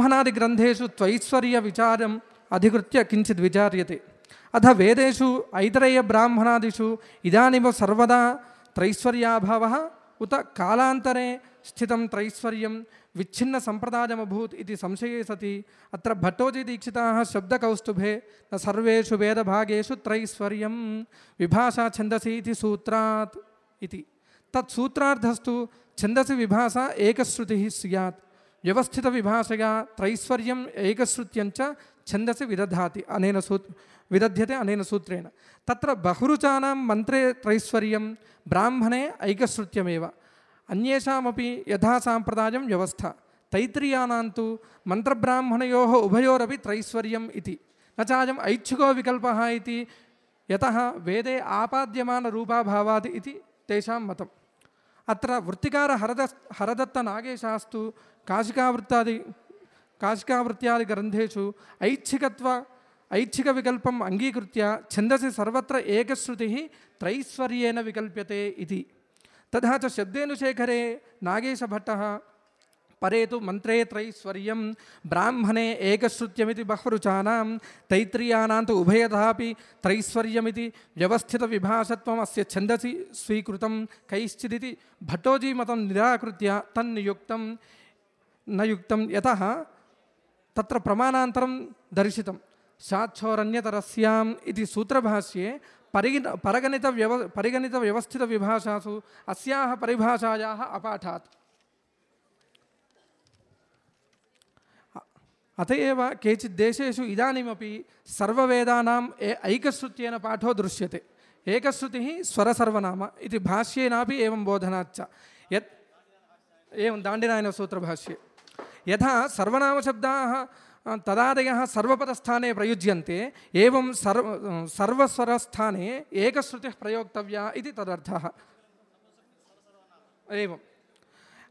ब्राह्मणादिग्रन्थेषु त्वैश्वर्यविचारम् अधिकृत्य किञ्चित् विचार्यते। अथ वेदेषु ऐतरेयब्राह्मणादिषु इदानीं सर्वदा त्रैश्वर्याभावः उत कालान्तरे स्थितं त्रैश्वर्यं विच्छिन्नसम्प्रदायमभूत् इति संशये सति। अत्र भट्टोजीदीक्षिताः शब्दकौस्तुभे, न सर्वेषु वेदभागेषु त्रैश्वर्यं विभाषा छन्दसि इति सूत्रात् इति। तत् सूत्रार्थस्तु छन्दसि विभाषा एकश्रुतिः स्यात्। व्यवस्थितविभाषया त्रैश्वर्यम् एकश्रुत्यञ्च छन्दसि विदधाति, अनेन सूत्, विदध्यते अनेन सूत्रेण। तत्र बहुरुचानां मन्त्रे त्रैश्वर्यं ब्राह्मणे ऐकश्रुत्यमेव। अन्येषामपि यथा साम्प्रदायं व्यवस्था। तैत्रीयानां तु मन्त्रब्राह्मणयोः उभयोरपि त्रैश्वर्यम् न चायम् ऐच्छिको विकल्पः इति वेदे आपाद्यमानरूपाभावात् इति तेषां मतम् अत्र वृत्तिकार हरद हरदत्तनागेशास्तु काशिकावृत्तादि काशिकावृत्त्यादिग्रन्थेषु ऐच्छिकत्व, ऐच्छिकविकल्पम् अङ्गीकृत्य छन्दसि सर्वत्र एकश्रुतिः त्रैश्वर्येण विकल्प्यते तथा च शब्देनुशेखरे नागेशभट्टः परे तु मन्त्रे त्रैश्वर्यं ब्राह्मणे एकश्रुत्यमिति बहुरुचानां तैत्रीयानां तु उभयथापि त्रैश्वर्यमिति व्यवस्थितविभाषत्वम् अस्य छन्दसि स्वीकृतं, कैश्चिदिति भट्टोजीमतं निराकृत्य तन्नियुक्तं न युक्तं यतः तत्र प्रमाणान्तरं दर्शितं। साक्षोरन्यतरस्याम् इति सूत्रभाष्ये परिगण परगणितव्यव परिगणितव्यवस्थितविभाषासु अस्याः परिभाषायाः अपाठात्। अत एव केचित् देशेषु इदानीमपि सर्ववेदानाम् ऐकश्रुत्येन पाठो दृश्यते। एकश्रुतिः स्वरसर्वनाम इति भाष्येनापि एवं बोधनाच्च। यत् एवं दाण्डिनायनसूत्रभाष्ये। यथा सर्वनामशब्दाः तदादयः सर्वपदस्थाने प्रयुज्यन्ते, एवं सर्व सर्वस्वरस्थाने एकश्रुतिः प्रयोक्तव्या इति तदर्थः। एवम्।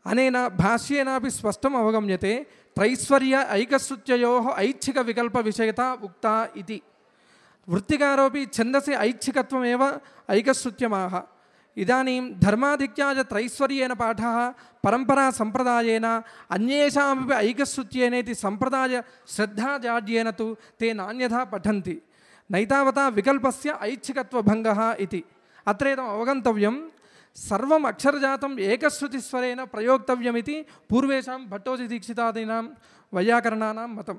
अनेन भाष्येनापि स्पष्टम् अवगम्यते त्रैश्वर्य ऐकश्रुत्ययोः ऐच्छिकविकल्पविषयता उक्ता इति। वृत्तिकारोपि छन्दसि ऐच्छिकत्वमेव ఇదానీం ధర్మాధిక్యాయ త్రైశ్వర్యేణ పాఠ పరంపరా సంప్రదాయన అన్యేషామే ఐకశృత్యేనేతి సంప్రదాయ శ్రద్ధాజాడ్యేన తు తే నాణ్యత పఠంతి. నైతావత వికల్పస్య ఐచ్ఛికత్వభంగ ఇది. అత్రేదం అవగంతవ్యం. సర్వం అక్షరజాతం ఏకశ్రుతిస్వరేణ ప్రయోక్తవ్యమితి. పూర్వేషాం భట్టోజి దీక్షితాదీనాం. వైయాకరణానాం మతం.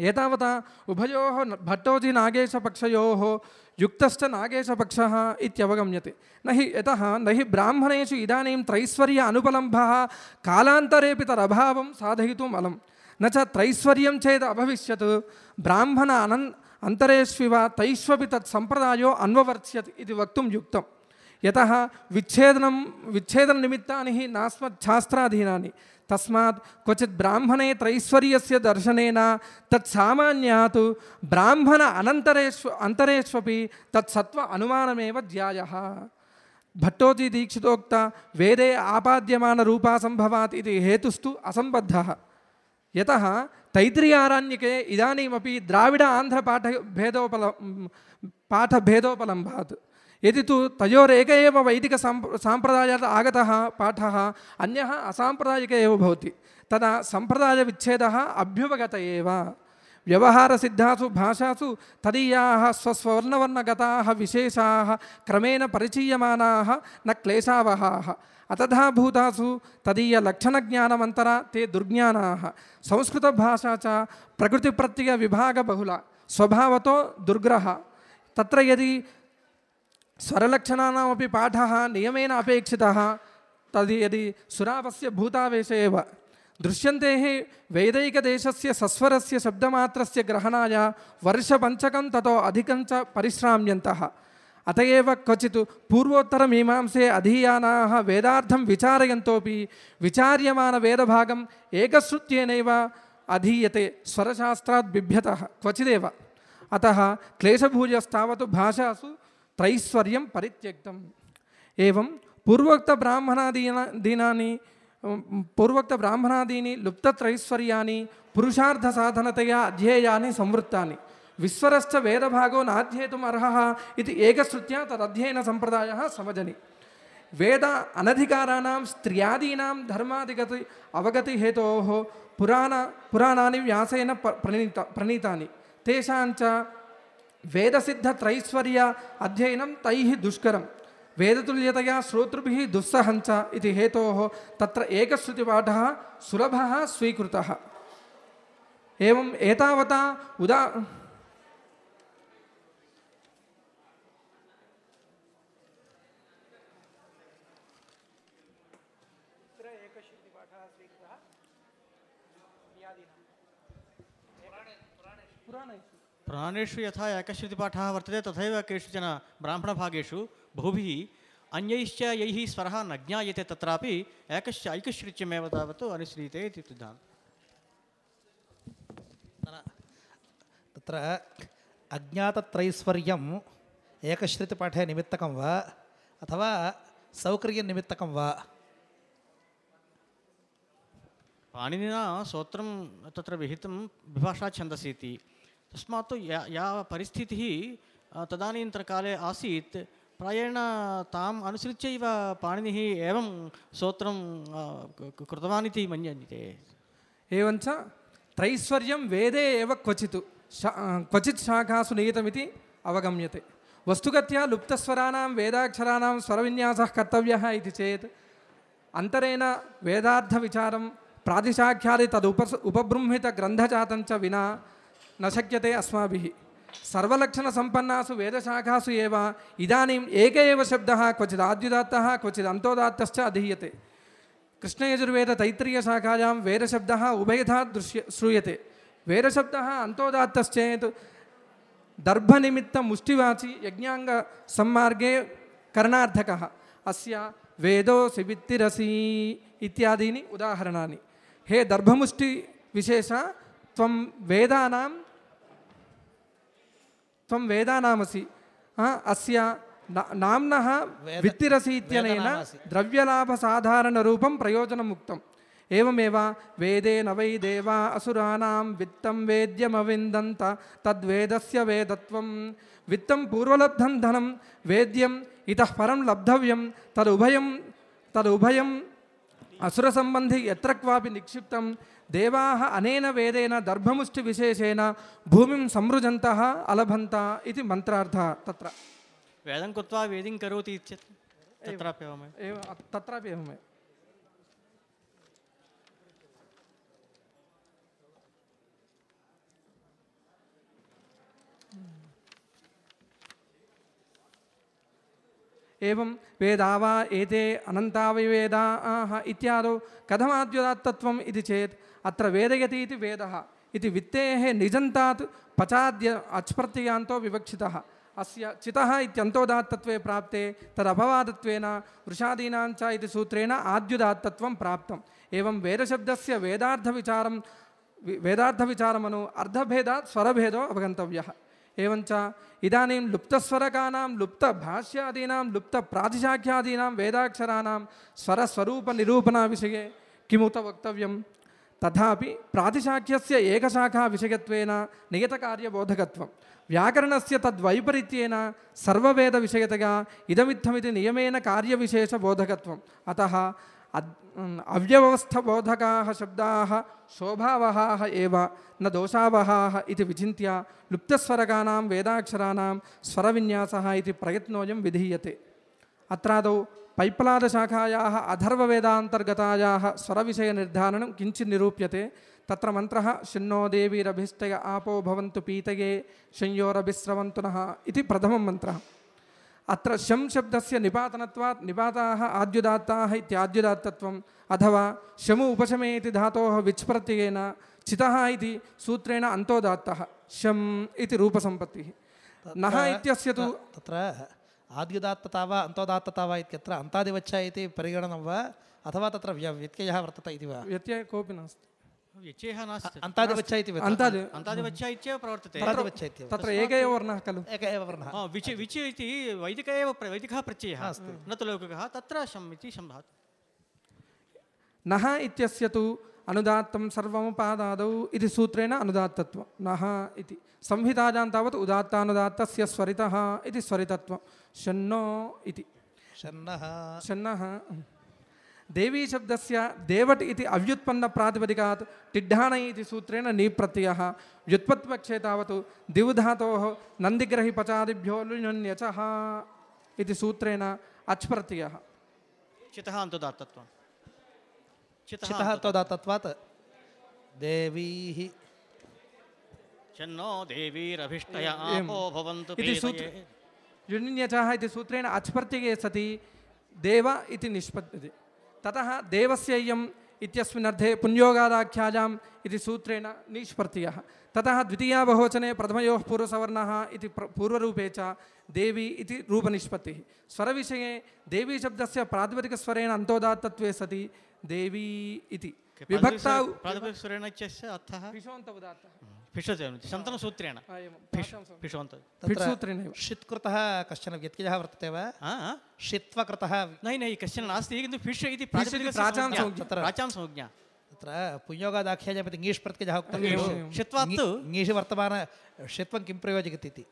एतावता उभयोः भट्टोजिनागेशपक्षयोः युक्तश्च नागेशपक्षः इत्यवगम्यते। न हि यतः न हि ब्राह्मणेषु इदानीं त्रैश्वर्य अनुपलम्भः कालान्तरेपि तदभावं साधयितुम् अलं न च त्रैश्वर्यं चेत् अभविष्यत्। ब्राह्मण अनन् अन्तरेष्विव तैष्वपि तत् सम्प्रदायो अन्ववर्त्स्यत् इति वक्तुं युक्तं यतः विच्छेदनं, विच्छेदननिमित्तानि हि नास्मच्छास्त्राधीनानि। तस्मात् क्वचित् ब्राह्मणे त्रैश्वर्यस्य दर्शनेन तत् सामान्यात् ब्राह्मण अनन्तरेष्व, अन्तरेष्वपि तत् सत्त्व अनुमानमेव ज्यायः भट्टोजी दीक्षितोक्त, वेदे आपाद्यमानरूपासम्भवात् इति हेतुस्तु असम्बद्धः। यतः तैत्रीयारण्यके इदानीमपि द्राविड आन्ध्रपाठ भेदोपल पाठभेदोपलम्भात्। यदि तु तयोरेक एव वैदिकसाम्प् साम्प्रदायात् आगतः पाठः अन्यः असाम्प्रदायिक एव भवति, तदा सम्प्रदायविच्छेदः अभ्युपगत एव। व्यवहारसिद्धासु, भाषासु तदीयाः स्वस्वर्णवर्णगताः विशेषाः, क्रमेण परिचीयमानाः, न क्लेशावहाः। अतधा भूतासु तदीयलक्षणज्ञानमन्तरा ते दुर्ज्ञानाः। संस्कृतभाषा च प्रकृतिप्रत्ययविभागबहुला। स्वभावतो दुर्ग्रह। तत्र यदि स्वरलक्षणानामपि पाठः, नियमेन अपेक्षितः। तद् यदि सुरावस्य भूतावेशे एव दृश्यन्ते हि वैदैकदेशस्य सस्वरस्य शब्दमात्रस्य ग्रहणाय वर्षपञ्चकं ततो अधिकं च परिश्राम्यन्तः। अत एव क्वचित् पूर्वोत्तरमीमांसे अधीयानाः वेदार्थं विचारयन्तोपि अधीयते स्वरशास्त्रात् बिभ्यतः क्वचिदेव। अतः क्लेशभूयस्तावत् भाषासु त्रैश्वर्यं परित्यक्तम्। एवं पूर्वोक्तब्राह्मणादीना दीनानि पूर्वोक्तब्राह्मणादीनि लुप्तत्रैश्वर्याणि पुरुषार्थसाधनतया अध्येयानि संवृत्तानि। विस्वरश्च वेदभागो नाध्येतुम् अर्हः इति एकश्रुत्या तदध्ययनसम्प्रदायः समजनि। वेद अनधिकाराणां स्त्रियादीनां धर्माधिगति अवगतिहेतोः पुराण पुराणानि व्यासेन प्रणीत प्रणीतानि। तेषां च वेदसिद्धत्रैश्वर्य अध्ययनं तैः दुष्करं। वेदतुल्यतया श्रोतृभिः दुस्सहञ्च इति हेतोः तत्र सुलभः स्वीकृतः। एवम् एतावता उदा पुराणेषु यथा एकश्रुतिपाठः वर्तते तथैव केषुचन ब्राह्मणभागेषु बहुभिः अन्यैश्च यैः स्वरः न ज्ञायते तत्रापि एकश्च ऐकश्रुत्यमेव तावत् अनुस्रीयते इति सिद्धान्तः। तत्र अज्ञातत्रैश्वर्यम् एकश्रुतिपाठे निमित्तकं वा अथवा सौकर्यनिमित्तकं वा? पाणिनिना स्तोत्रं तत्र विहितं विभाषा छन्दसि इति। तस्मात् या या परिस्थितिः अ, तदानीन्तनकाले आसीत् प्रायेण ताम् अनुसृत्यैव पाणिनिः एवं स्तोत्रं अ, क- क- कृतवान् इति मन्यन्ते। एवञ्च त्रैश्वर्यं वेदे एव क्वचित् शा क्वचित् शाखासु निहितमिति अवगम्यते। वस्तुगत्या लुप्तस्वराणां वेदाक्षराणां स्वरविन्यासः कर्तव्यः इति चेत् अन्तरेण वेदार्थविचारं प्रातिशाख्यादि तदुप उपबृंहितग्रन्थजातं च विना न शक्यते अस्माभिः। सर्वलक्षणसम्पन्नासु वेदशाखासु एव, इदानीम् एक एव शब्दः क्वचित् आद्युदात्तः क्वचित् अन्तोदात्तश्च अधीयते। कृष्णयजुर्वेदतैत्रीयशाखायां वेदशब्दः उभयथा दृश्य श्रूयते। वेदशब्दः अन्तोदात्तश्चेत्, दर्भनिमित्तमुष्टिवाचि यज्ञाङ्गसम्मार्गे करणार्थकः। अस्य वेदोऽसि वित्तिरसि इत्यादीनि उदाहरणानि। हे दर्भमुष्टिविशेष, त्वं वेदानां त्वं वेदानामसि हा, अस्य ना- नाम्नः वेद- वित्तिरसि इत्यनेन वेदनामासि। द्रव्यलाभसाधारणरूपं प्रयोजनमुक्तम् एवमेव वेदे न वै देवा असुराणां वित्तं वेद्यमविन्दन्त तद्वेदस्य वेदत्वं वित्तं पूर्वलब्धं धनं वेद्यम् इतः परं लब्धव्यं तदुभयं तदुभयम् असुरसम्बन्धि यत्र क्वापि निक्षिप्तं देवाः अनेन वेदेन दर्भमुष्टिविशेषेण भूमिं समृजन्तः अलभन्त इति मन्त्रार्थः तत्र वेदं कृत्वा वेदिं करोति इत्येतत् तत्रापि एवमेव एव तत्रापि एवमेव एवं वेदा वा एते अनन्तावयवेदाः अत्र वेदयति इति वेदः। इति वित्तेः निजन्तात् पचाद्य अच्प्रत्ययान्तो विवक्षितः। अस्य चितः इत्यन्तोदात्तत्वे प्राप्ते, तदपवादत्वेन वृषादीनां च इति सूत्रेण आद्युदात्तत्वं प्राप्तम्। एवं वेदशब्दस्य वेदार्थविचारं वेदार्थविचारमनु अर्धभेदात् स्वरभेदो अवगन्तव्यः। एवञ्च इदानीं लुप्तस्वरकानां, लुप्तभाष्यादीनां, लुप्तप्रातिशाख्यादीनां वेदाक्षराणां स्वरस्वरूपनिरूपणाविषये किमुत वक्तव्यं तथापि प्रातिशाख्यस्य एकशाखाविषयत्वेन नियतकार्यबोधकत्वं। व्याकरणस्य तद्वैपरीत्येन सर्ववेदविषयतया इदमित्थमिति नियमेन कार्यविशेषबोधकत्वम् अतः अव्यवस्थबोधकाः शब्दाः शोभावहाः एव, न दोषावहाः इति विचिन्त्य लुप्तस्वरकानां वेदाक्षराणां स्वरविन्यासः इति प्रयत्नोऽयं विधीयते। पैप्पलादशाखायाः अथर्ववेदान्तर्गतायाः स्वरविषयनिर्धारणं किञ्चित् निरूप्यते तत्र मन्त्रः शन्नो देवीरभिष्टय आपो भवन्तु पीतये शंयोरभिस्रवन्तु नः इति प्रथमं मन्त्रः अत्र शं शब्दस्य निपातनत्वात् निपाताः आद्युदात्ताः इत्याद्युदात्तत्वम् अथवा शमु उपशमे इति धातोः विच्प्रत्ययेन चितः इति सूत्रेण अन्तोदात्तः शम् इति रूपसम्पत्तिः नः इत्यस्य तु तत्र आद्युदात्तता वा अन्तोदात्तता वा इत्यत्र अन्तादिवच्छ इति परिगणनं वा अथवा तत्र व्य- व्यत्ययः वर्तते इति वा? व्यत्ययः कोऽपि नास्ति। व्यत्ययः नास्ति। अन्तादिवच्छ इति। अन्तादिवच्च इत्येव प्रवर्तते। इत्येव तत्र एक एव वर्णः खलु। एक एव वर्णः। हा, विच विच इति वैदिक एव वैदिकः प्रत्ययः। न तु लौकिकः तत्र शम् इति सम्भात् नः इत्यस्य तु अनुदात्तं सर्वमुपादादौ इति सूत्रेण अनुदात्तत्वं। नः इति। संहितायां तावत् उदात्तानुदात्तस्य स्वरितः इति स्वरितत्वं। शन्नो इति। शन्नः। शन्नः। देवी शब्दस्य देवट् इति अव्युत्पन्नप्रातिपदिकात् टिड्ढाण इति सूत्रेण नीप्रत्ययः। व्युत्पत्तिपक्षे तावत् दिवधातोः नन्दिग्रहि पचादिभ्यो लुण्यचः इति सूत्रेण अच् प्रत्ययः चितः अन्तोदात्तत्वं चितः त्वदात्तत्वात् देवीः चन्नो देवीरभिष्टय आपो भवन्तु इति सूत्र पेदये। इति सूत्रेण अच् प्रत्यये सति देव इति निष्पद्यते। ततः देवस्य इयम् इत्यस्मिन्नर्थे पुण्योगादाख्यायाम् इति सूत्रेण नीष् ततः द्वितीया बहुवचने प्रथमयोः पूर्वसवर्णः इति प्र पूर्वरूपे च देवी इति रूपनिष्पत्तिः। स्वरविषये देवी शब्दस्य प्रातिपदिकस्वरेण अन्तोदात्तत्वे सति देवी इति। विभक्ता इत्यस्य अर्थः? उदात्तः। शन्तनसूत्रेण। हा, कश्चन व्यत्ययः वर्तते वा? हा षित्वकृतः नै नै कश्चन नास्ति किन्तु फिष् इति प्राचां संज्ञा। तत्र- ङीष् प्रत्ययः उक्तः खलु एवं। षित्वात् ङीषि वर्तमान षित्वं किं प्रयोजयति इति?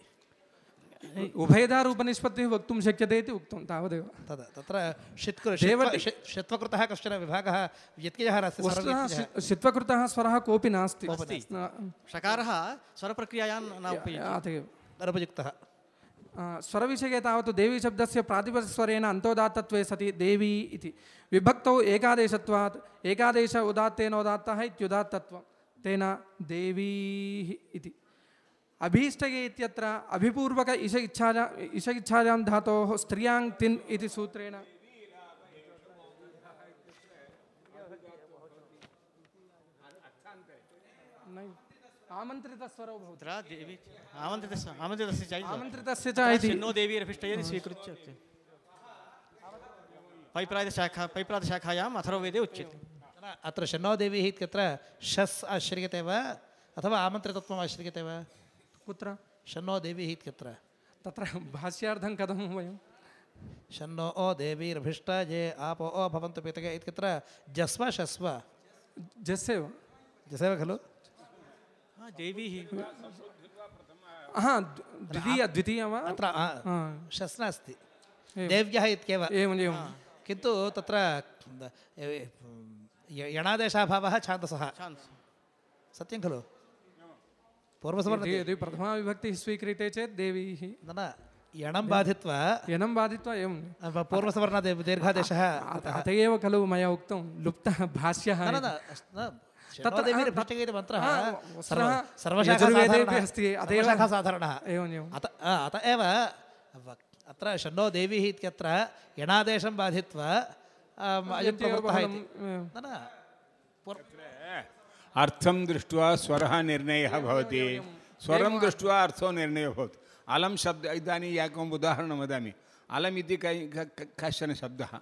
उभयधा रूपनिष्पत्तिः वक्तुं शक्यते इति उक्तं तावदेव। तद् तत्र षित्कृ षित्वकृतः कश्चन विभागः व्यत्ययः नास्ति वस्तुतः शित्वकृतः स्वरः कोऽपि नास्ति। षकारः स्वरप्रक्रियायां न आ, स्वरविषये तावत् देवीशब्दस्य प्रातिपदिकस्वरेण अन्तोदात्तत्वे सति देवी इति। विभक्तौ एकादेशत्वात् एकादेश उदात्तेनोदात्तः इत्युदात्तत्वं। तेन देवीः इति। अभीष्टये इत्यत्र अभिपूर्वक इष इच्छाया इष इच्छायां धातोः स्त्रियाँ तिन् इति सूत्रेण नै, आमन्त्रितस्वरो भवति देवी आमन्त्रितस्य आमन्त्रितस्य च आमन्त्रितस्य च इति चिन्नो देवीरभिष्टय स्वीकृत्य उक्ते। पैप्रादिशाखा अथर्ववेदे उच्यते अत्र शन्नो देवीः इत्यत्र शस् आश्रियते वा अथवा आमन्त्रितत्वम् आश्रियते वा कुत्र? शन्नो देवीः इत्यत्र तत्र भाष्यार्थं कथं वयं? शन्नो ओ देवीरभिष्ट ये आपो ओ भवन्तु पितगे इत्यत्र जस्व शस्व। जस्यैव। जसेव खलु? हा, देवीः हा। द्वितीय द्वितीय वा? अत्र आ, हा, शस् नास्ति देव्यः इत्येव एवम् एवं किन्तु तत्र यणादेशाभावः छान्दसः। सत्यं खलु? पूर्वसवर्ण यदि प्रथमा विभक्तिः स्वीक्रियते चेत् देवीः न न यणं बाधित्वा यनं बाधित्वा एवं पूर्वसवर्ण दीर्घादेशः अत एव खलु मया उक्तं लुप्तः भाष्यः न न न न शन्नोदेवीरभिष्टगे इति मन्त्रः सर्व वस्तुतः यजुर्वेदेपि अस्ति, अतएव- सर्वशाखासाधारणः एवम् एवम् अत अत एव अत्र देवीः इत्यत्र यणादेशं बाधित्वा अयं प्रवृत्तः इति न अर्थं दृष्ट्वा स्वरः निर्णयः भवति। स्वरं दृष्ट्वा अर्थो निर्णयो भवति। अलं शब्द इदानीं एकम् उदाहरणं वदामि। अलम् इति कश्चन शब्दः।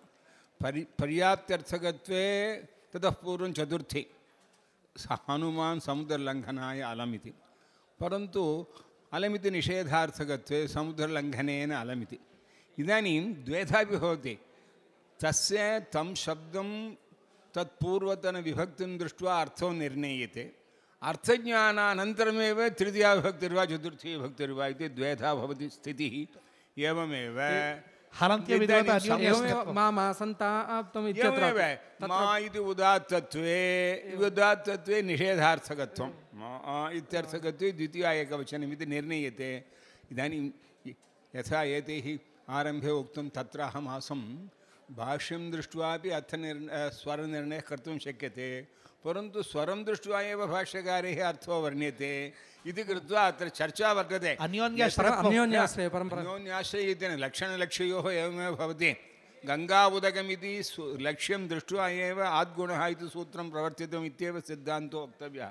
परि पर्याप्त्यर्थकत्वे ततः पूर्वं चतुर्थी। स हनुमान् समुद्रलङ्घनाय अलम् इति। परन्तु अलमिति निषेधार्थकत्वे समुद्रलङ्घनेन अलमिति इदानीं द्वेधापि भवति। तस्य तं शब्दं तत्पूर्वतनविभक्तिं दृष्ट्वा अर्थो निर्णीयते। अर्थज्ञानानन्तरमेव तृतीया विभक्तिर्वा चतुर्थी विभक्तिर्वा इति द्वेधा भवति स्थितिः। एवमेव। मा एवमेव। इति उदात्तत्वे उदात्तत्वे निषेधार्थकत्वं। मा इत्यर्थकत्वे द्वितीया एकवचनमिति निर्णीयते। इदानीं यथा एतैः आरम्भे उक्तं तत्र अहम् आसं भाष्यं दृष्ट्वापि अर्थनिर् स्वरनिर्णयः कर्तुं शक्यते परन्तु स्वरं दृष्ट्वा एव भाष्यकारैः अर्थो वर्ण्यते इति कृत्वा अत्र चर्चा वर्तते। अन्योन्याश्रय अन्योन्याश्रयेतेन लक्षणलक्ष्ययोः एवमेव भवति। गङ्गा उदकमिति लक्ष्यं दृष्ट्वा एव आद्गुणः इति सूत्रं प्रवर्तितम् इत्येव सिद्धान्तो वक्तव्यः।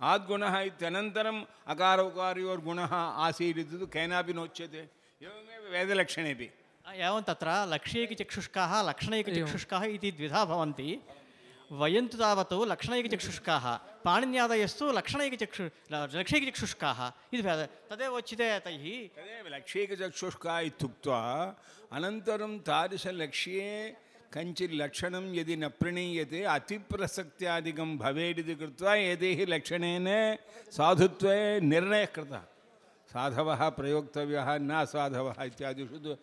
आद्गुणः इत्यनन्तरम् अकार उकारयोर्गुणः आसीत् इति तु केनापि नोच्यते। एवमेव वेदलक्षणेपि। एवं तत्र लक्ष्यैकचक्षुष्काः लक्षणैकचक्षुष्काः इति द्विधा भवन्ति। वयं तु तावत् लक्षणैकचक्षुष्काः पाणिन्यादयस्तु लक्षणैकचक्षु लक्ष्यैकचक्षुष्काः इति भेदः। तदेव उच्यते तैः। तदेव लक्ष्यैकचक्षुष्का इत्युक्त्वा अनन्तरं तादृशलक्ष्ये कञ्चित् लक्षणं यदि न प्रणीयते अतिप्रसक्त्यादिकं भवेदिति कृत्वा एतैः लक्षणेन साधुत्वे निर्णयः कृतः। साधवः प्रयोक्तव्यः न साधवः इत्यादिषु तु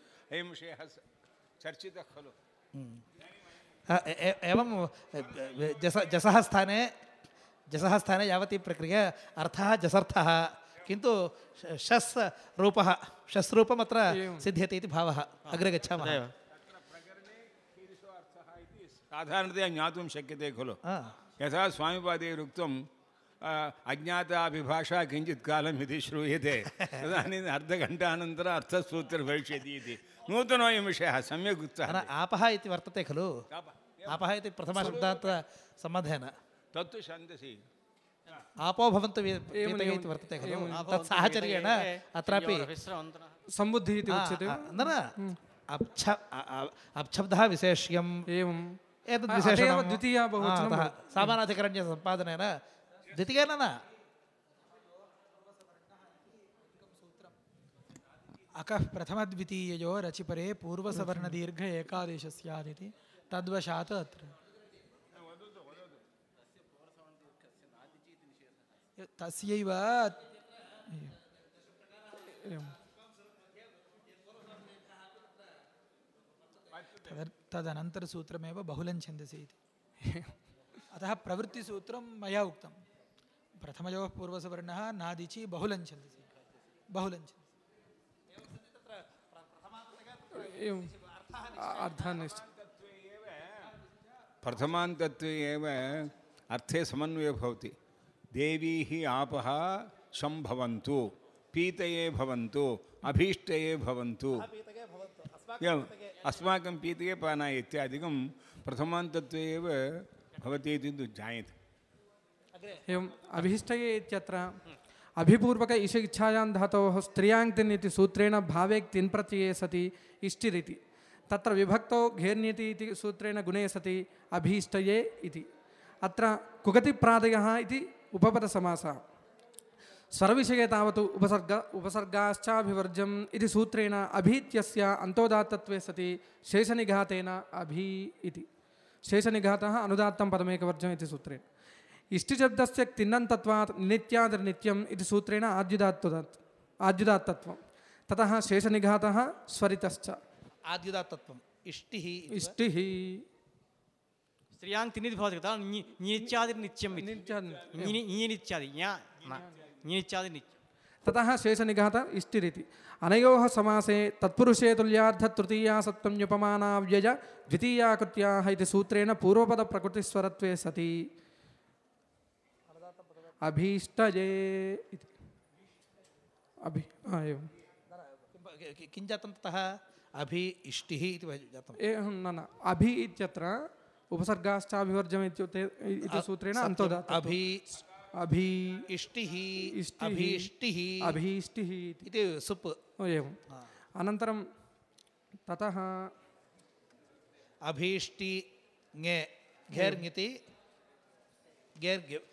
चर्चितः खलु। ए- एवं जस जसः स्थाने जसः स्थाने यावती प्रक्रिया अर्थः जसर्थः किन्तु शस् रूपः शस् रूपम् अत्र सिद्ध्यति इति भावः अग्रे गच्छामः। साधारणतया ज्ञातुं शक्यते खलु। यथा स्वामिपादैरुक्तम् अ, अज्ञाताभिभाषा किञ्चित् कालम् इति श्रूयते। तदानीम् अर्धघण्टानन्तरम् अर्थसूत्रं भविष्यति इति। नूतनोऽयं विषयः सम्यक् न, उक्तः आपः इति वर्तते खलु आपः इति प्रथमशब्दात् सम्बन्धेन तत्तु छन्दसि आपो भवन्तु वि- पीतये इति वर्तते खलु तत् साहचर्येण अत्रापि विश्रवन्तनः सम्बुद्धिः इति उच्यते आ, न न अब्छ अ- अ- अब्छब्दः विशेष्यम् एवं एतद् अ- विशेषणं अतएव द्वितीया बहुवचनं आ, अतः सामानाधिकरण्यसम्पादनेन द्वितीयेन न अकः प्रथमद्वितीययो रचिपरे पूर्वसवर्णदीर्घ एकादेश स्यादिति तद्वशात् अत्र। तस्यैव तदनन्तरसूत्रमेव बहुलं छन्दसि इति। अतः प्रवृत्तिसूत्रं मया उक्तं। प्रथमयोः पूर्वसवर्णः नादिचि बहुलं छन्दसि। बहुलं छन्दसि। एवम् अर्थान्निश्च प्रथमान्तत्वे एव अर्थे समन्वयो भवति। देवीः आपः सम्भवन्तु पीतये भवन्तु अभीष्टये भवन्तु। एवम् अस्माकं पीतये पानाय इत्यादिकं प्रथमान्तत्वे एव भवति इति ज्ञायते एवम् अभीष्टये इत्यत्र अभिपूर्वक इष इच्छायां धातोः स्त्रियाङ्क्तिन् सूत्रेण भावे तिन् प्रत्यये सति इष्टिरिति। तत्र विभक्तौ घेर्ण्यति इति सूत्रेण गुणे सति अभीष्टये इति। अत्र कुगतिप्रादयः इति उपपदसमासः। स्वरविषये तावत् उपसर्ग उपसर्गाश्चाभिवर्जम् इति सूत्रेण अभीत्यस्य अन्तोदात्तत्वे सति शेषनिघातेन अभी इति। शेषनिघातः अनुदात्तं पदमेकवर्जम् इति सूत्रेण इष्टिशब्दस्य तिन्नन्तत्वात् नित्यादिर्नित्यम् इति सूत्रेण आद्युदात्तदात् आद्युदात्तत्वं ततः शेषनिघातः स्वरितश्च। आद्युदात्तत्वम्। इष्टिः? इष्टिः। स्त्रियाँ तिनिति भवति तदा ञिनित्यादिर्नित्यम् इति। नित्यादिर्नित्यम्। ञिनि- ञिनित्यादि ज्ञा न ञिनित्यादिनित्यं ततः शेषनिघात इष्टिरिति। अनयोः समासे तत्पुरुषे तुल्यार्धतृतीया सप्तम्युपमानाव्यय द्वितीया कृत्याः इति सूत्रेण पूर्वपदप्रकृतिस्वरत्वे सति। अभीष्टये इति। अभि हा, एवं। कि- जातं ततः? अभि इष्टिः इति एवं न न। अभि इत्यत्र उपसर्गाश्चाभिवर्जम् इत्युक्ते इति सूत्रेण अन्तोदात् अभि अभि इष्टिः अभीष्टिः। अभीष्टिः इति। सुप्। एवम् अनन्तरं ततः अभीष्टि ङे घेर्ङिति घेर्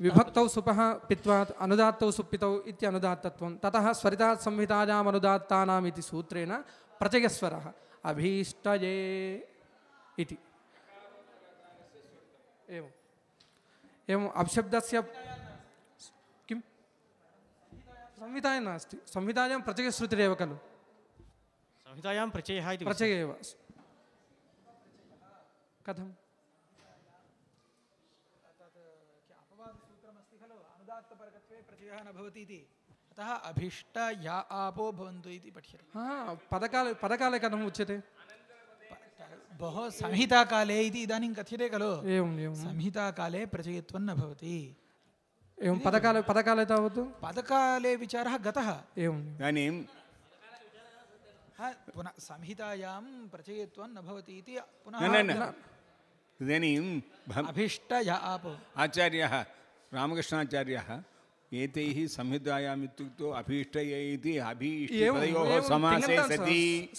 विभक्तौ सुपः पित्वात् अनुदात्तौ सुप्पितौ इत्यनुदात्तत्वं ततः स्वरितात् संहितायाम् अनुदात्तानाम् इति सूत्रेण प्रचयस्वरः अभीष्टये इति एवम् एवम् अपशब्दस्य किं संहितायां नास्ति संहितायां प्रचयश्रुतिरेव खलु संहितायां प्रचयः इति प्रचय एव इति अतः अभीष्ट या आपो भवन्तु इति पठ्यते। हा पदकाले पदकाले कथम् उच्यते? बहु संहिताकाले इति इदानीं कथ्यते खलु? एवम् एवं संहिताकाले प्रचयत्वं न भवति। एवं पदकाले पदकाले तावत्? पदकाले विचारः गतः। एवम्। इदानीं पुनः संहितायां प्रचयत्वं न भवति इति पुनः इदानीं भं- अभीष्ट या आपो आचार्यः रामकृष्णाचार्यः एतैः संहितायाम् इत्युक्तौ अभीष्टय इति एवम्, अभीष्टपदयोः समासे सति?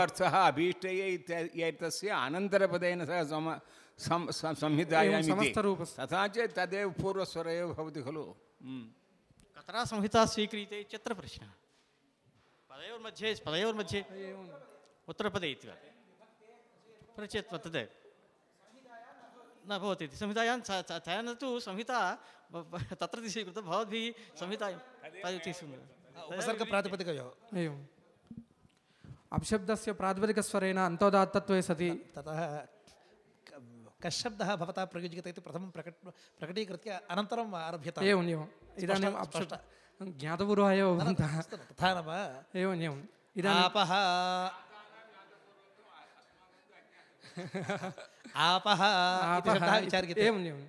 अर्थः अभीष्टय अनन्तरपदेन सह सम संहितायाम् इति। तथा चेत् तदेव पूर्वस्वर एव भवति खलु। कतरा संहिता स्वीक्रियते इत्यत्र प्रश्नः? पदयोर्मध्ये पदयोर्मध्ये? उत्तरपदे इति परिचयत् वर्तते न भवति इति। संहितायां चयन तु संहिता तत्र स्वीकृतं भवद्भिः संहितायां तदिति उपसर्गप्रातिपदिकयोः। एवम्। अपशब्दस्य प्रातिपदिकस्वरेण अन्तोदात्तत्वे सति। ततः क- कश्शब्दः भवता प्रयुज्यते इति प्रथमं प्रकट प्रकटीकृत्य अनन्तरम् आरभ्यताम्। एवम् एवम्। इदानीम् अपशब्द ज्ञातपूर्वः एव भवन्तः। तथा न वा एवम्। एवम् इदानीम् आपः शब्दः इति- विचार्यते। एवम् एवम्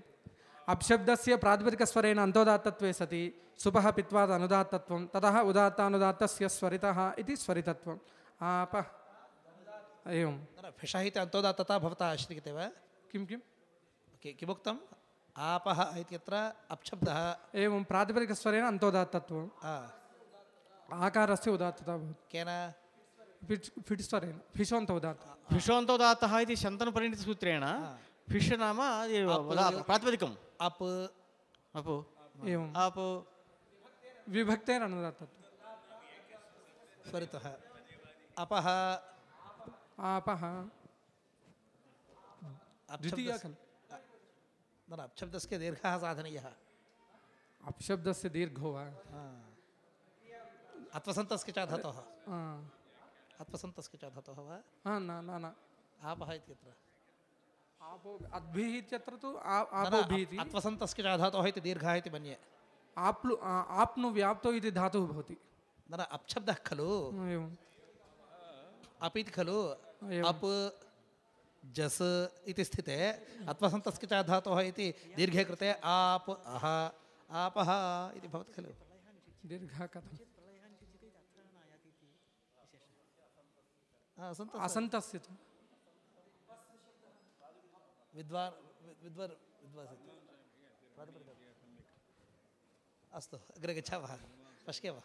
अपशब्दस्य प्रातिपदिकस्वरेण अन्तोदात्तत्वे सति सुपः पित्वात् अनुदात्तत्वं ततः उदात्तानुदात्तस्य स्वरितः इति स्वरितत्वम्। आपः। एवं न, न, अन्तोदात्तता भवता आश्रियते वा किं किं? कि- किमुक्तम्? आपः इत्यत्र अपशब्दः। एवं प्रातिपदिकस्वरेण अन्तोदात्तत्वम् आ, आकारस्य उदात्तता भवति। केन? उदात्त भिषोऽन्तोदात्तः इति शन्तनुपरिणितसूत्रेण नाम एव वदा- प्रातिपदिकम्। अप् अपो एवम् आपो विभक्तेरनुदात्तत्वम् स्वरितः अपः आपः द्वितीया खलु न न दीर्घः साधनीयः अपशब्दस्य दीर्घो वा अत्वसन्तस्य च धातोः आ, अत्वसन्तस्य च धातोः वा न न न। आपः इत्यत्र आपो अद्भिः इत्यत्र तु आ- न, न, आपोभिः इति अत्वसन्तस्य च धातोः इति दीर्घः इति मन्ये। आप्लु आप्नु व्याप्तौ इति धातुः भवति। न न अपशब्दः खलु। एवं अप् इति खलु अप् जस् इति स्थिते। अत्वसन्तस्य च धातोः इति दीर्घे कृते। आप अह आपः इति भवति खलु। दीर्घः कथम् हा, सन्तः असन्तस्य च विद्वान् वि- विद्वान् इति। प्रातिपदिकम्। अस्तु अग्रे गच्छामः पश्येव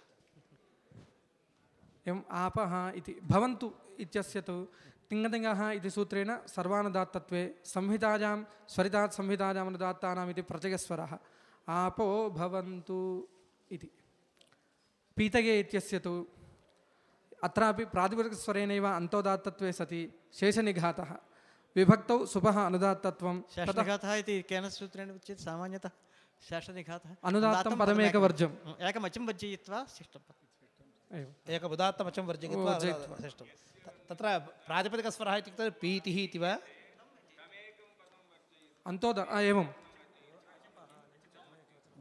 एवम् आपः इति भवन्तु इत्यस्य तु तिङ्गतिङ्गः इति सूत्रेण सर्वानुदात्तत्वे संहितायां स्वरितात् संहितायाम् अनुदात्तानाम् इति प्रत्ययस्वरः। आपो भवन्तु इति। पीतगे इत्यस्य तु अत्रापि प्रातिपदिकस्वरेणैव अन्तोदात्तत्वे सति शेषनिघातः। विभक्तौ सुपः अनुदात्तत्वं। ततः शासनिघातः इति केन सूत्रेण उच्यते सामान्यतः? शासनिघातः अनुदात्तं पदमेकवर्जम् एकमचं वर्जयित्वा शिष्टं एवं एकमुदात्तमचं वर्जयित्वा त- तत्र प्रातिपदिकस्वरः इत्युक्ते पीतिः इति वा? अन्तोद एवं।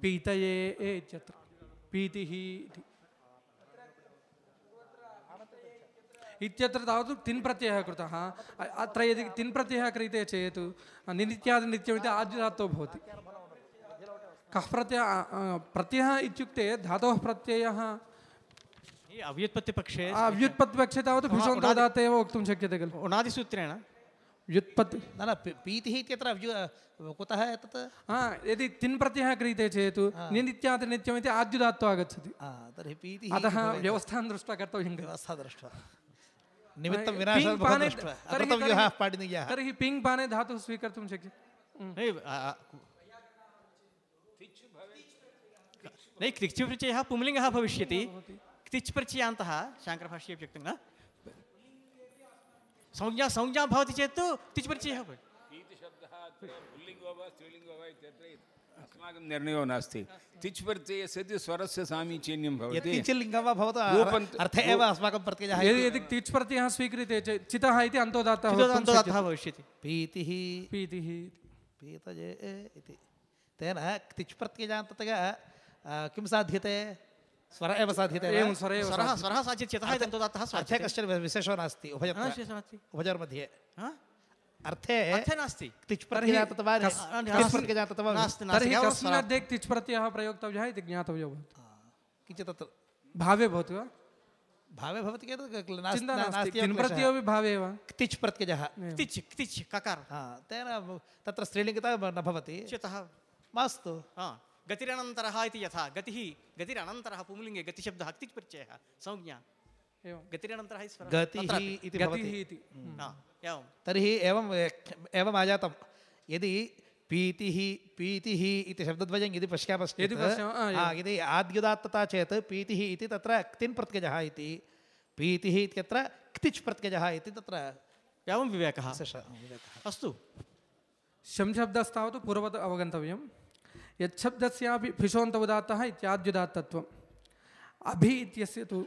पीतये ए इत्यत्र। पीतिः इति। इत्यत्र तावत् तिन् प्रत्ययः कृतः। अत्र यदि तिन् प्रत्ययः क्रियते चेत् निनित्यादिनित्यमिति आद्यधातौ भवति। कः प्रत्ययः? प्रत्ययः इत्युक्ते धातोः प्रत्ययः। अव्युत्पत्तिपक्षे आ, व्युत्पत्तिपक्षे तावत् भिषोन्तदात् एव वक्तुं शक्यते खलु। उणादिसूत्रेण व्युत्पत्ति न न पीतिः इत्यत्र अव्यु कुतः एतत्? हा यदि तिन् प्रत्ययः क्रियते चेत् निनित्यादिनित्यमिति आद्युदात्तो आगच्छति। आ, तर्हि पीतिः अतः व्यवस्थां दृष्ट्वा कर्तव्यं व्यवस्था दृष्ट्वा। निमित्तं विनाशः पाने दृष्ट्वा तर्हि- अकृतव्यः तर्हि- पिङ् पाने धातुः स्वीकर्तुं शक्यते आ- क्तिच् प्रत्ययः पुंलिङ्गः भविष्यति। क्तिच् प्रत्ययान्तः शाङ्करभाष्ये व्यक्तं न। संज्ञा संज्ञा भवति चेत् तु क्तिच् प्रत्ययः भवति। अस्माकं निर्णयो नास्ति। तिच् प्रत्ययस्य तु स्वरस्य सामीचीन्यं भवति। यत्किञ्चिल्लिङ्गं वा भवतु अर्थे एव अस्माकं प्रत्ययः यदि यदि तिच् प्रत्ययः स्वीक्रियते चेत् चितः इति अन्तोदात्तः शक्यते। भविष्यति। पीतिः पीतिः पीतजे इति। तेन क्तिच् प्रत्ययान्ततया किं साध्यते? स्वर एव साध्यते एवं स्वरे एव स्वरः स्वरः साचित् चेतः इदन्तदातः अर्थे स्वार्थः कश्चन विशेषो नास्ति। उभयोर्मध्ये अर्थे नास्ति नास्ति कस्मिन् प्रयोक्तव्यः इति ज्ञातव्यो भवति किञ्चित् तत्र। भावे भवति वा? भावे भवति चेत् नास्ति भावे एव क्तिच् प्रत्ययः। क्तिच् क्तिच् ककार। हा तेन तत्र स्त्रीलिङ्गता न भवति। चितः मास्तु। गतिरनन्तरः इति यथा। गतिः गतिरनन्तरः पुंलिङ्गे गतिशब्दः क्तिच् प्रत्ययः। संज्ञा। एवं। गतिरनन्तरः गतिः इति गतिः इति। एवं। तर्हि एवं एवम् आजातं। यदि पीतिः पीतिः इति शब्दद्वयं यदि पश्यामश्चेत् यदि आद्युदात्तता चेत् पीतिः इति तत्र क्तिन् प्रत्ययः इति पीतिः इत्यत्र क्तिच् प्रत्ययः इति तत्र एवं विवेकः। अस्तु। शं शब्दस्तावत् पूर्ववत् अवगन्तव्यं यच्छब्दस्यापि फिषोन्त इत्याद्युदात्तत्वम्। अभि इत्यस्य तु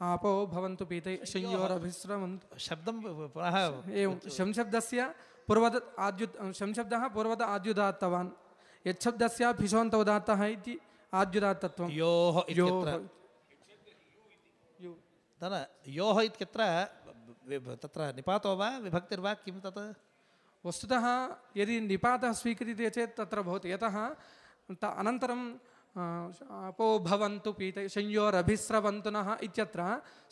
आपो भवन्तु पीते संयोरभिस्रवन्तु शब्दं पुनः एवं शं शब्दस्य पूर्वद आद्यु शब्दः पूर्वद आद्युदात्तवान्। यच्छब्दस्य उदात्तः इति आद्युदात्तत्वं योः योः इत्यत्र यो तत्र निपातो वा? विभक्तिर्वा किं तत्? वस्तुतः यदि निपातः स्वीक्रियते चेत् तत्र भवति। यतः अनन्तरं अपो भवन्तु पीते संयोरभिस्रवन्तुनः इत्यत्र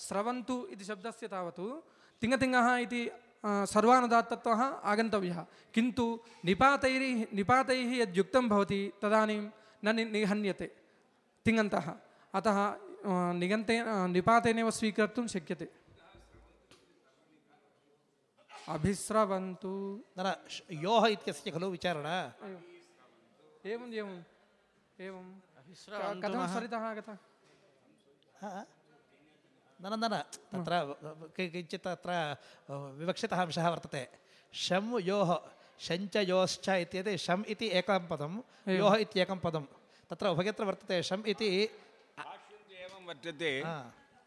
स्रवन्तु इति शब्दस्य तावत् तिङ्गतिङ्गः इति सर्वानुदात्तत्वः आगन्तव्यः किन्तु निपातैः निपातैः यद्युक्तं भवति तदानीं न नि- निहन्यते तिङन्तः अतः निगन्ते निपातेनैव स्वीकर्तुं शक्यते अभिस्रवन्तु न न योः इत्यस्य खलु विचारणा एवम् एवम् एवं कथं मः- सरितः आगतः हा? न न न न तत्र कि- किञ्चित् तत्र विवक्षितः अंशः वर्तते शं योः शञ्च योश्च इत्येते शम् इति एकं पदं योः इत्येकं पदं तत्र उभयत्र वर्तते शम् इति एवं वर्तते हा,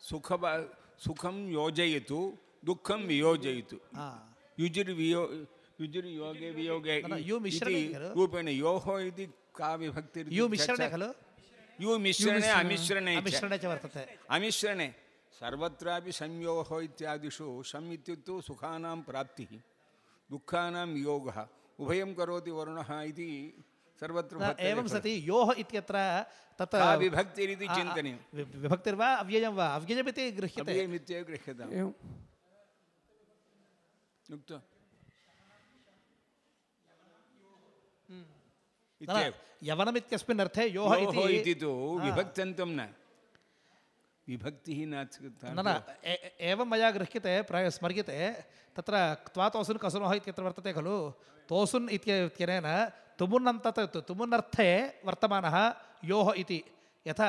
सुख सुखं योजयतु दुःखं वियोजयतु हा, युजिर्वियो युजिर्योगे वियोगे न, न, यु मिश्रणे इति खलु? रूपेण योः इति का विभक्तिर् यु मिश्रणे खलु यु मिश्रणे अमिश्रणे च अमिश्रणे च वर्तते अमिश्रणे सर्वत्रापि संयोगः इत्यादिषु सम् इत्युक्तौ सुखानां प्राप्तिः दुःखानां योगः उभयं करोति वरुणः इति सर्वत्र एवं खलु। सति योः इत्यत्र तत् का विभक्तिरिति आ, आ, चिन्तनीयं वि- विभक्तिर्वा यवनमित्यस्मिन् अर्थे योः इति तु विभक्त्यन्तं न। विभक्तिः न न एवं मया गृह्यते प्राय स्मर्यते तत्र क्त्वातोसुन् कसुनोः इत्यत्र वर्तते खलु? तोसुन् इत्यनेन तुमुन्नन्त तुमुन्नर्थे वर्तमानः योः इति। यथा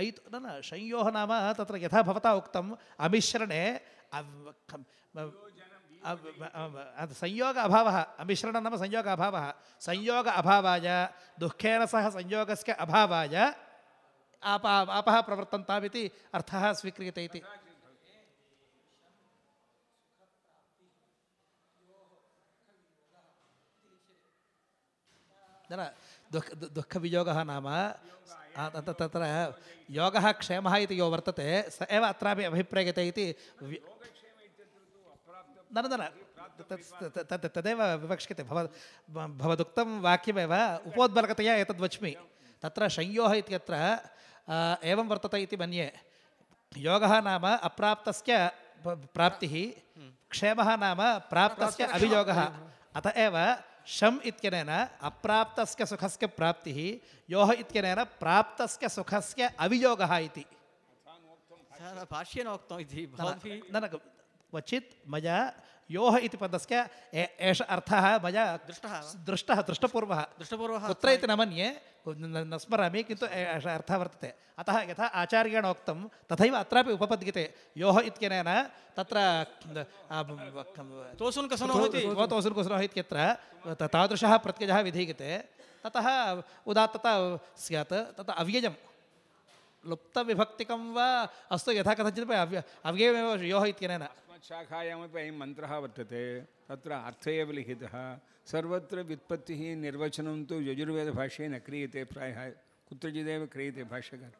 ऐ न न संयोः नाम तत्र यथा भवता उक्तम् अमिश्रणे संयोग अभावः अमिश्रणं नाम संयोग अभावः संयोग अभावाय दुःखेन सह संयोगस्य अभावाय आप आपः प्रवर्तन्तामिति अर्थः स्वीक्रियते इति न दुःख दु- दुःखवियोगः नाम योगः क्षेमः यो वर्तते अभिप्रेयते न न न तत्- तदेव विवक्ष्यते भव भवदुक्तं वाक्यमेव उपोद्बलकतया एतद्वच्मि तत्र संयोः इत्यत्र एवं वर्तते इति मन्ये योगः नाम अप्राप्तस्य प्राप्तिः क्षेमः नाम प्राप्तस्य अभियोगः अत एव शम् इत्यनेन अप्राप्तस्य सुखस्य प्राप्तिः योः इत्यनेन प्राप्तस्य सुखस्य अभियोगः इति इति न क्वचित् मया योः इति पदस्य एष अर्थः मया दृष्टः वा? दृष्टः दृष्टपूर्वः। दृष्टपूर्वः कुत्र इति न मन्ये न स्मरामि किन्तु एष अर्थः वर्तते। अतः यथा आचार्येण उक्तं तथैव अत्रापि उपपद्यते योः इत्यनेन तत्र तोसुन् कसुनोः इति? तोसुर्कुसुनः इत्यत्र तादृशः प्रत्ययः विधीयते। ततः उदात्तता स्यात् तत् अव्ययं लुप्तविभक्तिकं वा अस्तु यथा कथञ्चित् अव्य अव्ययमेव योः इत्यनेन। शाखायामपि अयं मन्त्रः वर्तते। तत्र अर्थः एव लिखितः। सर्वत्र व्युत्पत्तिः निर्वचनं तु यजुर्वेदभाष्ये न क्रियते प्रायः कुत्रचिदेव क्रियते भाष्यकार।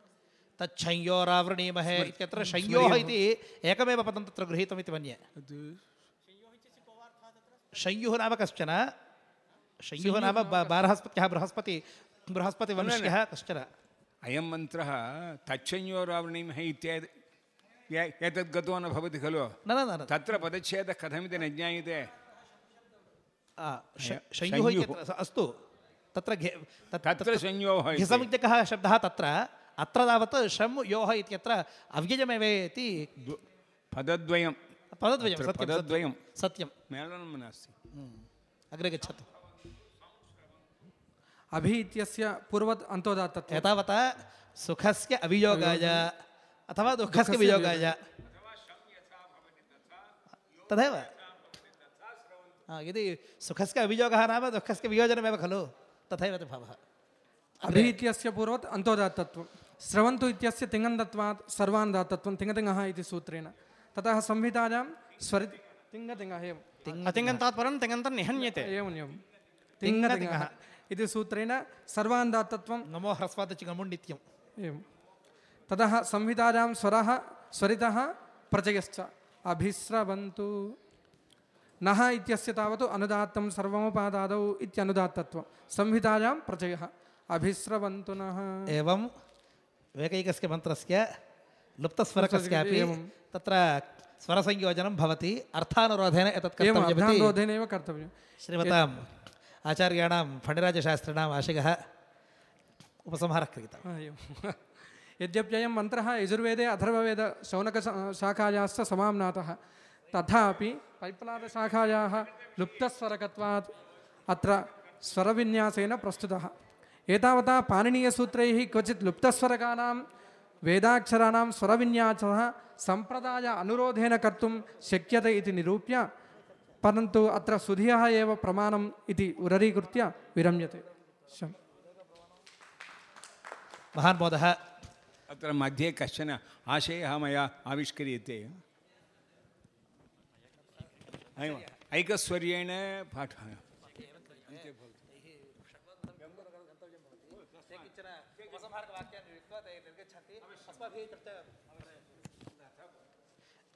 तच्छंयोरावृणीमहे इत्यत्र संयोः इति एकमेव पदं तत्र गृहीतमिति मन्ये। संयुः नाम कश्चन? संयुः नाम बारहस्पत्यः बृहस्पति बृहस्पतिवंश्यः कश्चन। अयं मन्त्रः तच्छंयोरावृणीमहे इत्यादि एतद् गतो न भवति खलु न न न न तत्र पदच्छेदः कथमिति न ज्ञायते श- संयुः। संयुः अस्तु तत्र घे तत्र इति। घिसमित्यकः शब्दः तत्र अत्र तावत् शम् योः इत्यत्र अव्ययमेव इति पदद्वयं पदद्वयं पदद्वयं सत्यं सत्यं मेलनं नास्ति अग्रे गच्छतु अभि इत्यस्य पूर्वत् अन्तोदात्तत्वं एतावता सुखस्य अभियोगाय अथवा दुःखस्य वियोगाय तथैव। हा, यदि सुखस्य अभियोगः नाम दुःखस्य वियोजनमेव खलु तथैव तु भावः। अभि इत्यस्य पूर्वत् अन्तोदात्तत्वं स्रवन्तु इत्यस्य तिङन्दत्वात् सर्वान् तिङतिङः इति सूत्रेण। ततः संहितायां स्वरि तिङतिङः एवं। अतिङन्तात् परं तिङन्तं निहन्यते। एवम् एवं। तिङतिङः। इति सूत्रेण सर्वान् नमो ह्रस्वात् चिगमुण्डित्यम् एवं। ततः संहितायां स्वरः स्वरितः प्रचयश्च अभिस्रवन्तु। नः इत्यस्य तावत् अनुदात्तं सर्वमुपादादौ इत्यनुदात्तत्वं। संहितायां प्रचयः अभिस्रवन्तु नः। एवं वेकैकस्य मन्त्रस्य लुप्तस्वरकस्यापि एवं। तत्र स्वरसंयोजनं भवति। अर्थानुरोधेन एतत् कर्तव्यमिति अभ्यान्रोधेनैव कर्तव्यं श्रीमताम् आचार्याणां फणिराजशास्त्रिणाम् आशिगः उपसंहारः क्रियतः एवं यद्यप्ययं मन्त्रः यजुर्वेदे अथर्ववेद शौनकशाखायाश्च समाम्नातः। तथापि पैप्लादशाखायाः लुप्तस्वरकत्वात् अत्र स्वरविन्यासेन प्रस्तुतः। एतावता पाणिनीयसूत्रैः क्वचित् लुप्तस्वरकानां वेदाक्षराणां स्वरविन्यासः सम्प्रदाय अनुरोधेन कर्तुं शक्यते निरूप्य, परन्तु अत्र सुधियः एव प्रमाणम् इति उररीकृत्य विरम्यते। महान् मोदः अत्र मध्ये कश्चन आशयः मया आविष्क्रियते। ऐकस्वर्येण पाठः।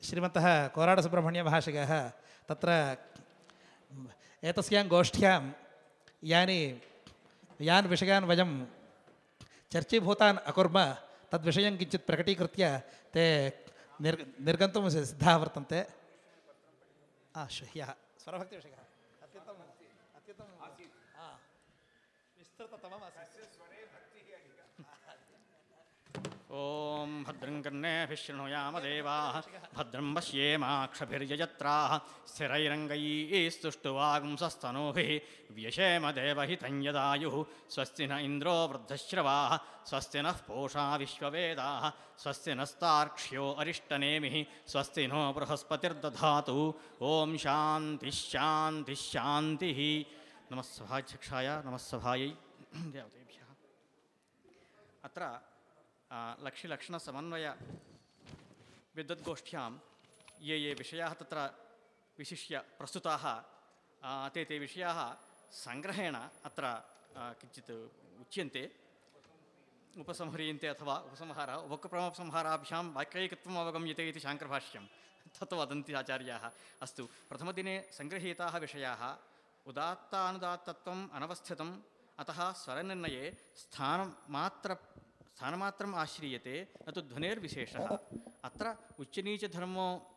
श्रीमन्तः कोराडसुब्रह्मण्यमहाशयः तत्र एतस्यां गोष्ठ्यां यानि यान् विषयान् वयं चर्चीभूतान् अकुर्म तद्विषयं किञ्चित् प्रकटीकृत्य ते निर् निर्गन्तुं सिद्धाः वर्तन्ते आ ह्यः स्वरभक्तिविषयः. अत्यन्तम् आ, विस्तृततमम् आसीत् ॐ भद्रं कर्णेभिः शृणुयाम देवाः, भद्रं पश्येमाक्षभिर्यजत्राः स्थिरैरङ्गैस्तुष्टुवागुंसस्तनूभिः व्यशेम देवहितं यदायुः, स्वस्ति न इन्द्रो वृद्धश्रवाः, स्वस्ति नः पूषा विश्ववेदाः, स्वस्ति नस्तार्क्ष्यो अरिष्टनेमिः, स्वस्ति नो बृहस्पतिर्दधातु। ॐ शान्तिः शान्तिः शान्तिः नमः सभाध्यक्षाय, नमः सभायै। देवतेभ्यः। अत्र आ, लक्षिलक्षणसमन्वय विद्वद्गोष्ठ्यां ये ये विषयाः तत्र विशिष्य प्रस्तुताः ते ते विषयाः सङ्ग्रहेण अत्र किञ्चित् उच्यन्ते उपसंह्रियन्ते अथवा उपसंहारः उपक्रमोपसंहाराभ्यां वाक्यैकत्वम् अवगम्यते इति शाङ्करभाष्यं तत् वदन्ति आचार्याः अस्तु प्रथमदिने सङ्गृहीताः विषयाः उदात्तानुदात्तत्वम् अनवस्थितम् अतः स्वरनिर्णये स्थानमात्र स्थानमात्रम् आश्रीयते, न तु ध्वनेर्विशेषः। अत्र उच्चनीचधर्मो,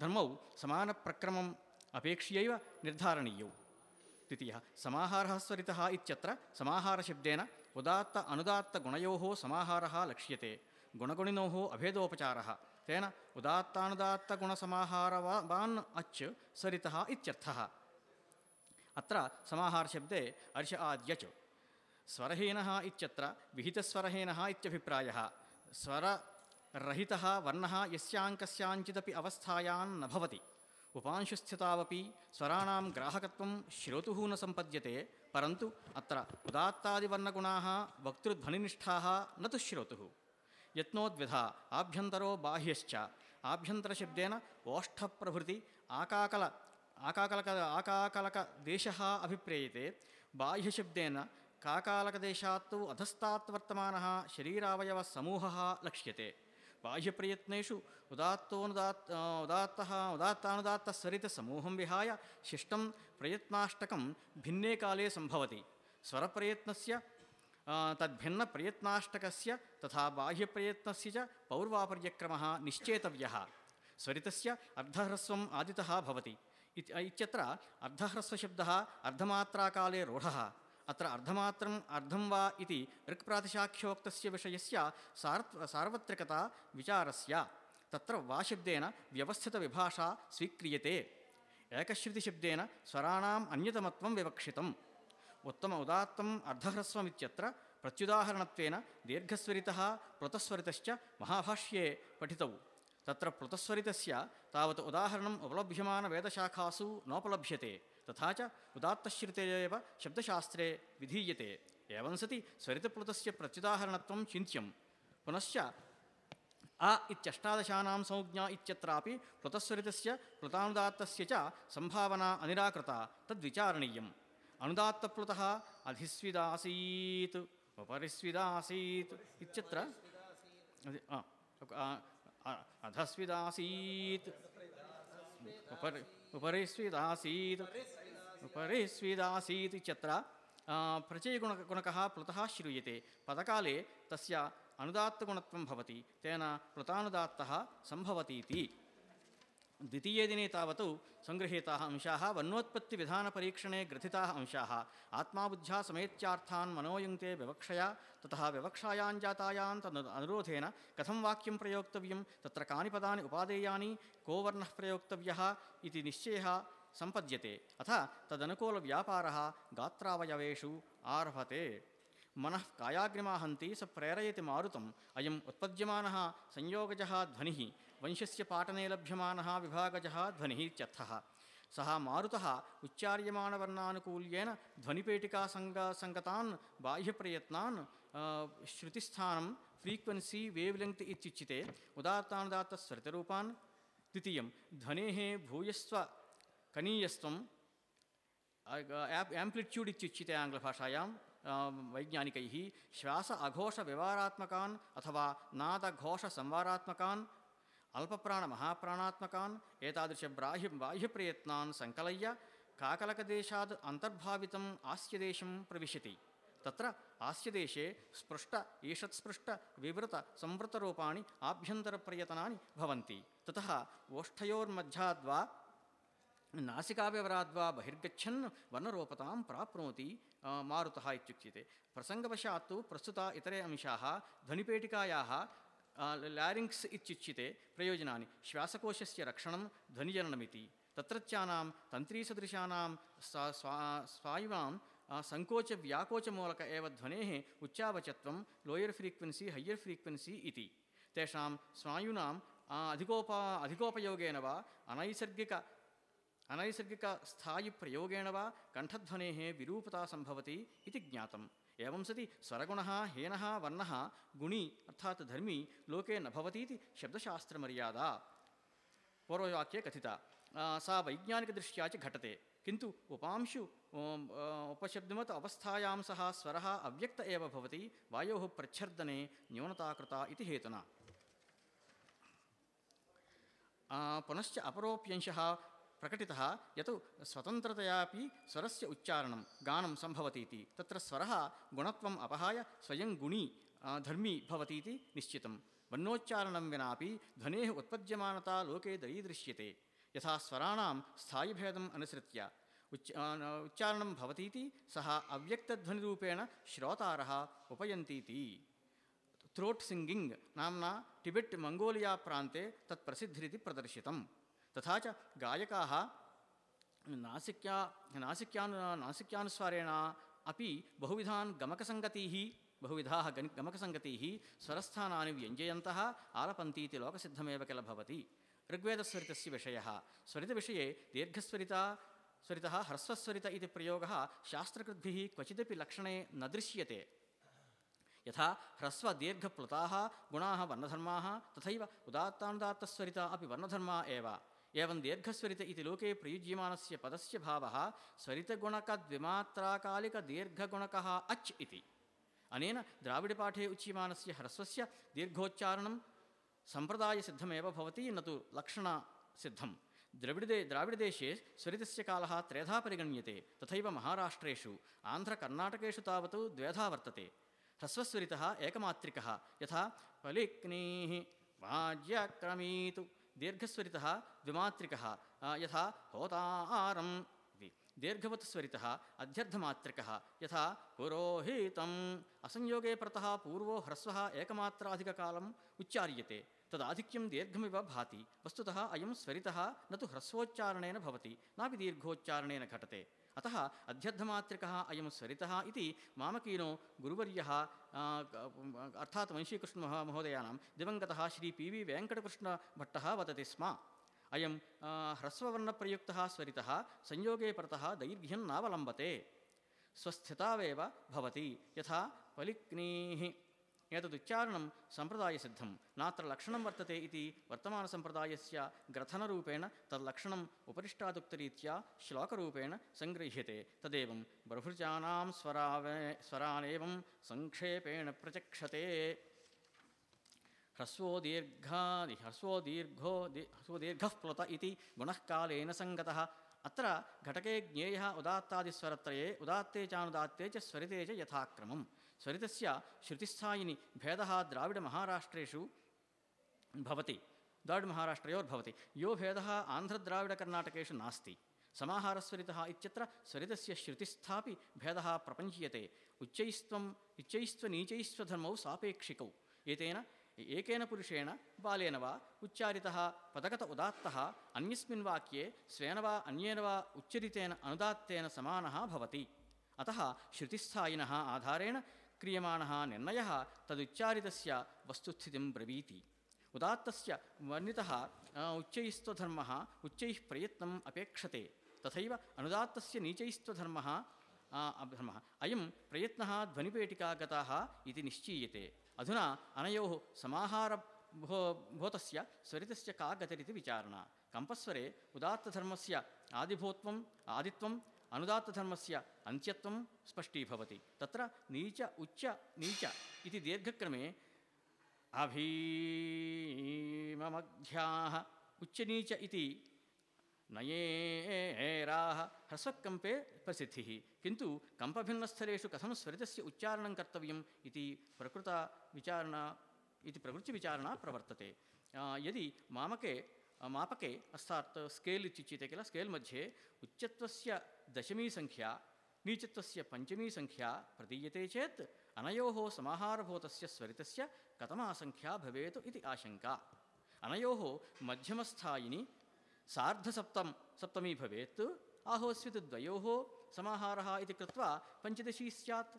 धर्मौ समानप्रक्रमम् अपेक्ष्यैव निर्धारणीयौ। द्वितीयः समाहारः स्वरितः इत्यत्र समाहारशब्देन उदात्त अनुदात्तगुणयोः समाहारः लक्ष्यते, गुणगुणिनोः अभेदोपचारः, तेन उदात्तानुदात्तगुणसमाहारवान् अच् स्वरितः इत्यर्थः। अत्र समाहारशब्दे अर्ष आद्यच स्वरहीनः इत्यत्र विहितस्वरहीनः इत्यभिप्रायः स्वररहितः वर्णः यस्याङ्कस्याञ्चिदपि अवस्थायां न भवति उपांशुस्थितावपि स्वराणां ग्राहकत्वं श्रोतुः न सम्पद्यते परन्तु अत्र उदात्तादिवर्णगुणाः वक्तृध्वनिनिष्ठाः न तु श्रोतुः यत्नोद्विधा आभ्यन्तरो बाह्यश्च आभ्यन्तरशब्देन ओष्ठप्रभृति आकाकल आकाकलक आकाकलकदेशः अभिप्रेयते बाह्यशब्देन काकालकदेशात् तु अधस्तात् वर्तमानः शरीरावयवसमूहः लक्ष्यते। बाह्यप्रयत्नेषु उदात्तोनुदात् उदात्तः उदात्तानुदात्तस्वरितसमूहं विहाय शिष्टं प्रयत्नाष्टकं भिन्ने काले सम्भवति। स्वरप्रयत्नस्य तद्भिन्नप्रयत्नाष्टकस्य तथा बाह्यप्रयत्नस्य च पौर्वापर्यक्रमः निश्चेतव्यः। स्वरितस्य अर्धह्रस्वम् आदितः भवति। इत्- इत्यत्र अर्धह्रस्वशब्दः अर्धमात्राकाले रूढः। अत्र अर्धमात्रम् अर्धं वा इति ऋक्प्रातिशाख्योक्तस्य विषयस्य सार्थ सार्वत्रिकता विचारस्य। तत्र वा शब्देन व्यवस्थितविभाषा स्वीक्रियते। एकश्रुतिशब्देन स्वराणाम् अन्यतमत्वं विवक्षितम्। उत्तम उदात्तम् अर्धह्रस्वमित्यत्र प्रत्युदाहरणत्वेन दीर्घस्वरितः प्लुतस्वरितश्च महाभाष्ये पठितौ। तत्र प्लुतस्वरितस्य तावत् उदाहरणम् उपलभ्यमानवेदशाखासु नोपलभ्यते तथा च उदात्तश्रुते शब्दशास्त्रे विधीयते। एवं सति स्वरितप्लुतस्य प्रत्युदाहरणत्वं चिन्त्यं। पुनश्च अ इत्यष्टादशानां संज्ञा इत्यत्रापि प्लुतस्वरितस्य प्लुतानुदात्तस्य च सम्भावना अनिराकृता तद्विचारणीयम्। अनुदात्तप्लुतः अधिस्विदासीत् उपरिस्विदासीत् इत्यत्र आ, आ- आ- अधस्विदासीत्। उपरि उपरिस्विदासीत् उपरिस्विदासीत् इत्यत्र आ, प्रचयगुण गुणकः प्लुतः श्रूयते पदकाले तस्य अनुदात्तगुणत्वं भवति तेन प्लुतानुदात्तः सम्भवतीति द्वितीये दिने तावत् सङ्गृहीताः अंशाः वन्नोत्पत्तिविधानपरीक्षणे ग्रथिताः अंशाः। आत्माबुद्ध्या समेत्यार्थान् मनोयुङ्क्ते विवक्षया ततः विवक्षायां जातायां तद् अनुरोधेन कथं वाक्यं प्रयोक्तव्यं, तत्र कानि पदानि उपादेयानि, को वर्णः प्रयोक्तव्यः इति निश्चयः सम्पद्यते। अथ तदनुकूलव्यापारः गात्रावयवेषु आरभते। मनः कायाग्निमाहन्ति स प्रेरयति मारुतम्। अयम् उत्पद्यमानः संयोगजः ध्वनिः। वंशस्य पाटने लभ्यमानः विभागजः ध्वनिः इत्यर्थः सः मारुतः उच्चार्यमाणवर्णानुकूल्येन ध्वनिपेटिकासङ्ग सङ्गतान् बाह्यप्रयत्नान् श्रुतिस्थानं, फ्रीक्वेन्सी वेव् लेङ्ग्त् इत्युच्यते। उदात्तानुदात्तस्वरितरूपान्, द्वितीयं, ध्वनेः भूयस्व कनीयस्त्वं एम्प्लिट्यूड् इत्युच्यते आङ्ग्लभाषायां वैज्ञानिकैः, श्वास अघोषव्यवहारात्मकान् अथवा नादघोषसंवारात्मकान् అల్పప్రాణ మహాప్రాణాత్మకాన్ ఏతాదృశ బాహ్య బాహ్యప్రయత్నాన్ సంకలయ్య కాకలక దేశాద్ అంతర్భావితం ఆస్యదేశం ప్రవిశతి. తత్ర ఆస్యదేశే స్పృష్ట ఈషత్స్పృష్ట వివృత సంవృతరూపాణి ఆభ్యంతరప్రయతనాన్ని భవంతి. తత ఓష్ఠయోర్మధ్యాద్వా నాసికావ్యవరాద్వా బహిర్గచ్చన్ వర్ణరూపతాం ప్రాప్నోతి మారుత ఇత్యుచ్యతే. ప్రసంగవశాత్తు ప్రస్తుత ఇతరే అంశా ధ్వనిపేటికాయా ल्यारिङ्क्स् इत्युच्यते प्रयोजनानि श्वासकोशस्य रक्षणं ध्वनिजननमिति तत्रत्यानां तन्त्रीसदृशानां सा स्वा स्वायुवां सङ्कोचव्याकोचमूलक एव ध्वनेः उच्चावचत्वं लोयर् फ्रीक्वेन्सी हय्यर् फ्रीक्वेन्सी इति तेषां स्वायूनां अधिकोपा अधिकोपयोगेन वा अनैसर्गिक अनैसर्गिकस्थायिप्रयोगेण वा कण्ठध्वनेः विरूपता सम्भवति इति ज्ञातम्। एवं सति स्वरगुणः, हीनः, वर्णः, गुणी अर्थात् धर्मी लोके न भवतीति शब्दशास्त्रमर्यादा। पूर्ववाक्ये कथिता सा वैज्ञानिकदृष्ट्या घटते। किन्तु उपांशु उपशब्दवत् अवस्थायां सः स्वरः अव्यक्त एव भवति, वायोः प्रच्छर्दने न्यूनता कृता हेतुना। पुनश्च अपरोप्यंशः प्रकटितः यत् स्वतन्त्रतयापि स्वरस्य उच्चारणं गानं सम्भवति इति तत्र स्वरः गुणत्वम् अपहाय स्वयं गुणी धर्मी भवति निश्चितं वर्णोच्चारणं विनापि ध्वनेः उत्पद्यमानता लोके दरीदृश्यते। यथा स्वराणां स्थायिभेदम् अनुसृत्य उच्च उच्चारणं भवतीति सः अव्यक्तध्वनिरूपेण श्रोतारः उपयन्तीति। थ्रोट् सिङ्गिङ्ग् नाम्ना टिबेट् मङ्गोलिया प्रान्ते तत् प्रसिद्धिरिति प्रदर्शितं तथा च गायकाः नासिक्या, नासिक्यानु, नासिक्यानुस्वारेण अपि बहुविधान् गमकसङ्गतीः, बहुविधाः गन्, गमकसङ्गतीः स्वरस्थानानि व्यञ्जयन्तः आलपन्तीति लोकसिद्धमेव किल भवति। ऋग्वेदस्वरितस्य विषयः। स्वरितविषये दीर्घस्वरिता, स्वरितः ह्रस्वस्वरित इति प्रयोगः शास्त्रकृद्भिः क्वचिदपि लक्षणे न दृश्यते। यथा ह्रस्वदीर्घप्लुताः गुणाः वर्णधर्माः, तथैव उदात्तानुदात्तस्वरिता अपि वर्णधर्मा एव। एवं दीर्घस्वरित इति लोके प्रयुज्यमानस्य पदस्य भावः स्वरितगुणकद्विमात्राकालिकदीर्घगुणकः अच् इति अनेन द्राविडपाठे उच्यमानस्य ह्रस्वस्य दीर्घोच्चारणं सम्प्रदायसिद्धमेव भवति न तु लक्षणसिद्धं द्रविडदे द्राविडदेशे स्वरितस्य कालः त्रेधा परिगण्यते तथैव महाराष्ट्रेषु आन्ध्रकर्णाटकेषु तावत् द्वेधा वर्तते ह्रस्वस्वरितः एकमात्रिकः यथा पलिक्नीः वाज्यक्रमीतु दीर्घस्वरितः द्विमात्रिकः यथा होतारम् इति। दीर्घवत् स्वरितः अध्यर्थमात्रिकः यथा पुरोहितम्। असंयोगे परतः पूर्वो ह्रस्वः एकमात्राधिककालम् उच्चार्यते। तदाधिक्यं दीर्घमिव भाति। वस्तुतः अयं स्वरितः न तु ह्रस्वोच्चारणेन भवति नापि दीर्घोच्चारणेन घटते अतः अध्यर्थमात्रिकः अयं स्वरितः इति मामकीनो गुरुवर्यः अर्थात् वंशीकृष्ण महो- महोदयानां दिवङ्गतः श्री पि वि वेङ्कटकृष्णभट्टः वदति स्म। अयं आ, ह्रस्ववर्णप्रयुक्तः स्वरितः संयोगे परतः दैर्घ्यं नावलम्बते। स्वस्थितावेव भवति यथा पलिक्नीः। एतदुच्चारणं सम्प्रदायसिद्धं नात्र लक्षणं वर्तते इति वर्तमानसम्प्रदायस्य ग्रथनरूपेण तल्लक्षणम् उपरिष्टादुक्तरीत्या श्लोकरूपेण सङ्गृह्यते। तदेवं बर्हुजानां स्वरावे, स्वरानेवं संक्षेपेण प्रचक्षते। ह्रस्वो दीर्घादि ह्रस्वो दीर्घो, दि, ह्रस्वो प्लुत इति गुणः कालेन सङ्गतः। अत्र घटके ज्ञेयः उदात्तादिस्वरत्रये, उदात्ते चानुदात्ते च स्वरिते च यथाक्रमं स्वरितस्य श्रुतिस्थायिनि भेदः द्राविडमहाराष्ट्रेषु भवति द्राविडमहाराष्ट्रयोर्भवति यो भेदः आन्ध्रद्राविडकर्णाटकेषु नास्ति समाहारस्वरितः इत्यत्र स्वरितस्य श्रुतिस्थापि भेदः प्रपञ्चीयते उच्चैस्त्वम् उच्चैस्त्वनीचैस्त्वधर्मौ सापेक्षिकौ एतेन एकेन पुरुषेण बालेन वा उच्चारितः पदगत उदात्तः अन्यस्मिन् वाक्ये स्वेन वा अन्येन वा उच्चरितेन अनुदात्तेन समानः भवति अतः श्रुतिस्थायिनः आधारेण क्रियमाणः निर्णयः तदुच्चारितस्य वस्तुस्थितिं ब्रवीति। उदात्तस्य वर्णितः उच्चैस्त्वधर्मः उच्चैः प्रयत्नम् अपेक्षते। तथैव अनुदात्तस्य नीचैस्त्वधर्मः आ, अधर्मः। अयं प्रयत्नः ध्वनिपेटिकागतः इति निश्चीयते। अधुना अनयोः समाहार भो स्वरितस्य का गतिरिति विचारणा। कम्पस्वरे उदात्तधर्मस्य आदिभूत्वम् आदित्वम् अनुदात्तधर्मस्य अन्त्यत्वं स्पष्टीभवति। तत्र नीच उच्च नीच इति दीर्घक्रमे अभीममध्याः उच्चनीच इति नयेराः ह्रस्वकम्पे प्रसिद्धिः। किन्तु कम्पभिन्नस्थलेषु कथं स्वरितस्य उच्चारणं कर्तव्यम् इति प्रकृतविचारणा इति प्रवृत्तिविचारणा प्रवर्तते। यदि मामके मापके, अर्थात् स्केल् इत्युच्यते किल? स्केल् मध्ये उच्चत्वस्य दशमी सङ्ख्या नीचत्वस्य पञ्चमी सङ्ख्या प्रदीयते चेत् अनयोः समाहारभूतस्य स्वरितस्य कथमा सङ्ख्या भवेत् इति आशङ्का। अनयोः मध्यमस्थायिनि सार्धसप्तं सप्तमी भवेत् आहोस्वित् द्वयोः समाहारः इति कृत्वा पञ्चदशी स्यात्।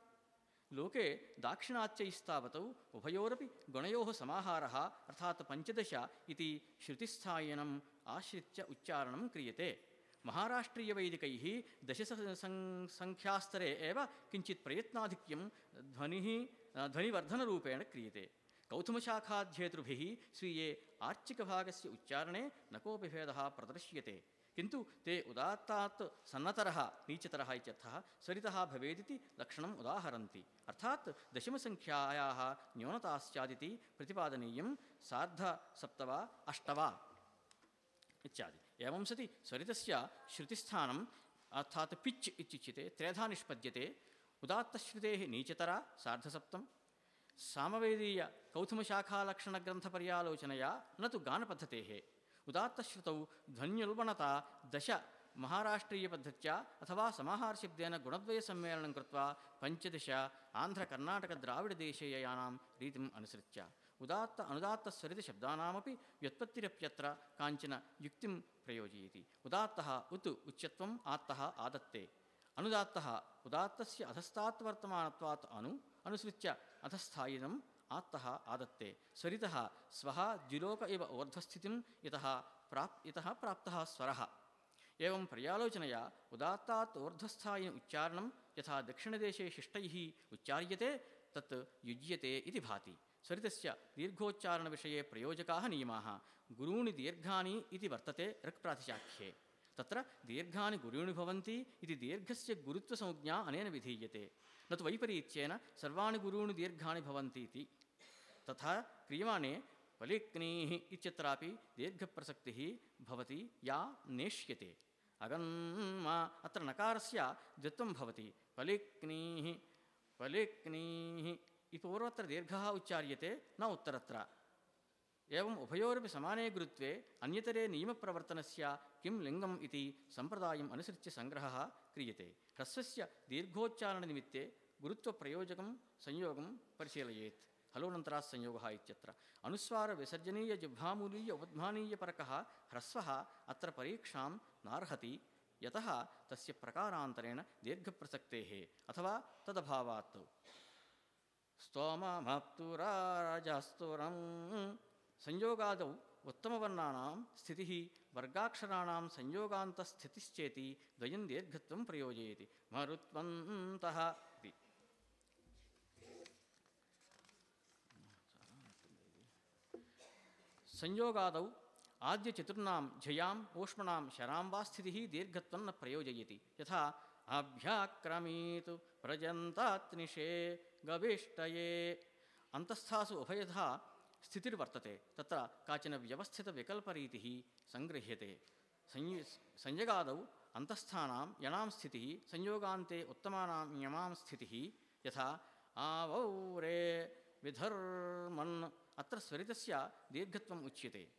लोके दाक्षिणात्यैस्तावतौ उभयोरपि गुणयोः समाहारः अर्थात् पञ्चदश इति श्रुतिस्थायनम् आश्रित्य उच्चारणं क्रियते। महाराष्ट्रीयवैदिकैः दश सङ्ख्यास्तरे एव किञ्चित् प्रयत्नाधिक्यं ध्वनिः ध्वनिवर्धनरूपेण क्रियते। कौथुमशाखाध्येतृभिः स्वीये आर्चिकभागस्य उच्चारणे न कोऽपि भेदः प्रदर्श्यते किन्तु ते उदात्तात् सन्नतरः, नीचतरः इत्यर्थः स्वरितः भवेदिति लक्षणम् उदाहरन्ति। अर्थात् दशमसङ्ख्यायाः न्यूनता स्यादिति प्रतिपादनीयं सार्धसप्त वा अष्ट वा इत्यादि। एवं सति स्वरितस्य श्रुतिस्थानम् अर्थात् पिच् इत्युच्यते, त्रेधा निष्पद्यते, उदात्तश्रुतेः नीचतरा सार्धसप्तं सामवेदीय कौथुमशाखालक्षणग्रन्थपर्यालोचनया न तु गानपद्धतेः। उदात्तश्रुतौ ध्वन्युल्बणता दश महाराष्ट्रीयपद्धत्या अथवा समाहारशब्देन गुणद्वयसम्मेलनं कृत्वा पञ्चदश आन्ध्रकर्णाटकद्राविडदेशीयानां रीतिम् अनुसृत्य उदात्त अनुदात्तस्वरितशब्दानामपि व्युत्पत्तिरप्यत्र काञ्चन युक्तिं प्रयोजयति उदात्तः उत् उच्यत्वम् आत्तः आदत्ते अनुदात्तः उदात्तस्य अधस्तात् वर्तमानत्वात् अनु अनुसृत्य अधस्थायिनम् आत्तः आदत्ते। स्वरितः स्वः द्विलोक इव ऊर्ध्वस्थितिं यतः प्राप्तः स्वरः। एवं पर्यालोचनया उदात्तात् ऊर्ध्वस्थायिन उच्चारणं यथा दक्षिणदेशे शिष्टैः उच्चार्यते, तत् इति भाति। स्वरितस्य दीर्घोच्चारणविषये प्रयोजकाः नियमाः। गुरूणि दीर्घानि इति वर्तते ऋक्प्रातिशाख्ये। तत्र दीर्घानि गुरूणि भवन्ति इति दीर्घस्य गुरुत्वसंज्ञा अनेन विधीयते। न तु वैपरीत्येन सर्वाणि गुरूणि दीर्घानि भवन्ति इति तथा क्रियमाणे फलिक्नीः इत्यत्रापि दीर्घप्रसक्तिः भवति या नेष्यते। अगन्मा अत्र नकारस्य द्वित्वं भवति। फलिक्नीः फलिक्नीः इति पूर्वत्र दीर्घः उच्चार्यते, न उत्तरत्र। एवम् उभयोरपि समाने गुरुत्वे अन्यतरे नियमप्रवर्तनस्य किं लिङ्गम् इति सम्प्रदायम् अनुसृत्य सङ्ग्रहः क्रियते। ह्रस्वस्य दीर्घोच्चारणनिमित्ते गुरुत्वप्रयोजकं संयोगं परिशीलयेत्। हलोनन्तराः संयोगः इत्यत्र अनुस्वारविसर्जनीयजिह्वामूलीय उपध्मानीयपरकः ह्रस्वः अत्र परीक्षां नार्हति, यतः तस्य प्रकारान्तरेण दीर्घप्रसक्तेः, अथवा तदभावात्। स्तोममप्तुराजस्तुरं संयोगादौ उत्तमवर्णानां स्थितिः, वर्गाक्षराणां संयोगान्तस्थितिश्चेति द्वयं दीर्घत्वं प्रयोजयति। संयोगादौ आद्यचतुर्णां झयाम् ऊष्मणां शरां वा स्थितिः दीर्घत्वं न प्रयोजयति। यथा, अभ्याक्रमीतु व्रजन्तात्निशे गविष्टये। अन्तःस्थासु उभयथा स्थितिर्वर्तते। तत्र काचन व्यवस्थितविकल्परीतिः सङ्गृह्यते। संय, संयगादौ अन्तःस्थानां यणां स्थितिः, संयोगान्ते उत्तमानां यमां स्थितिः। यथा आवौरे विधर्मन् अत्र स्वरितस्य दीर्घत्वम् उच्यते।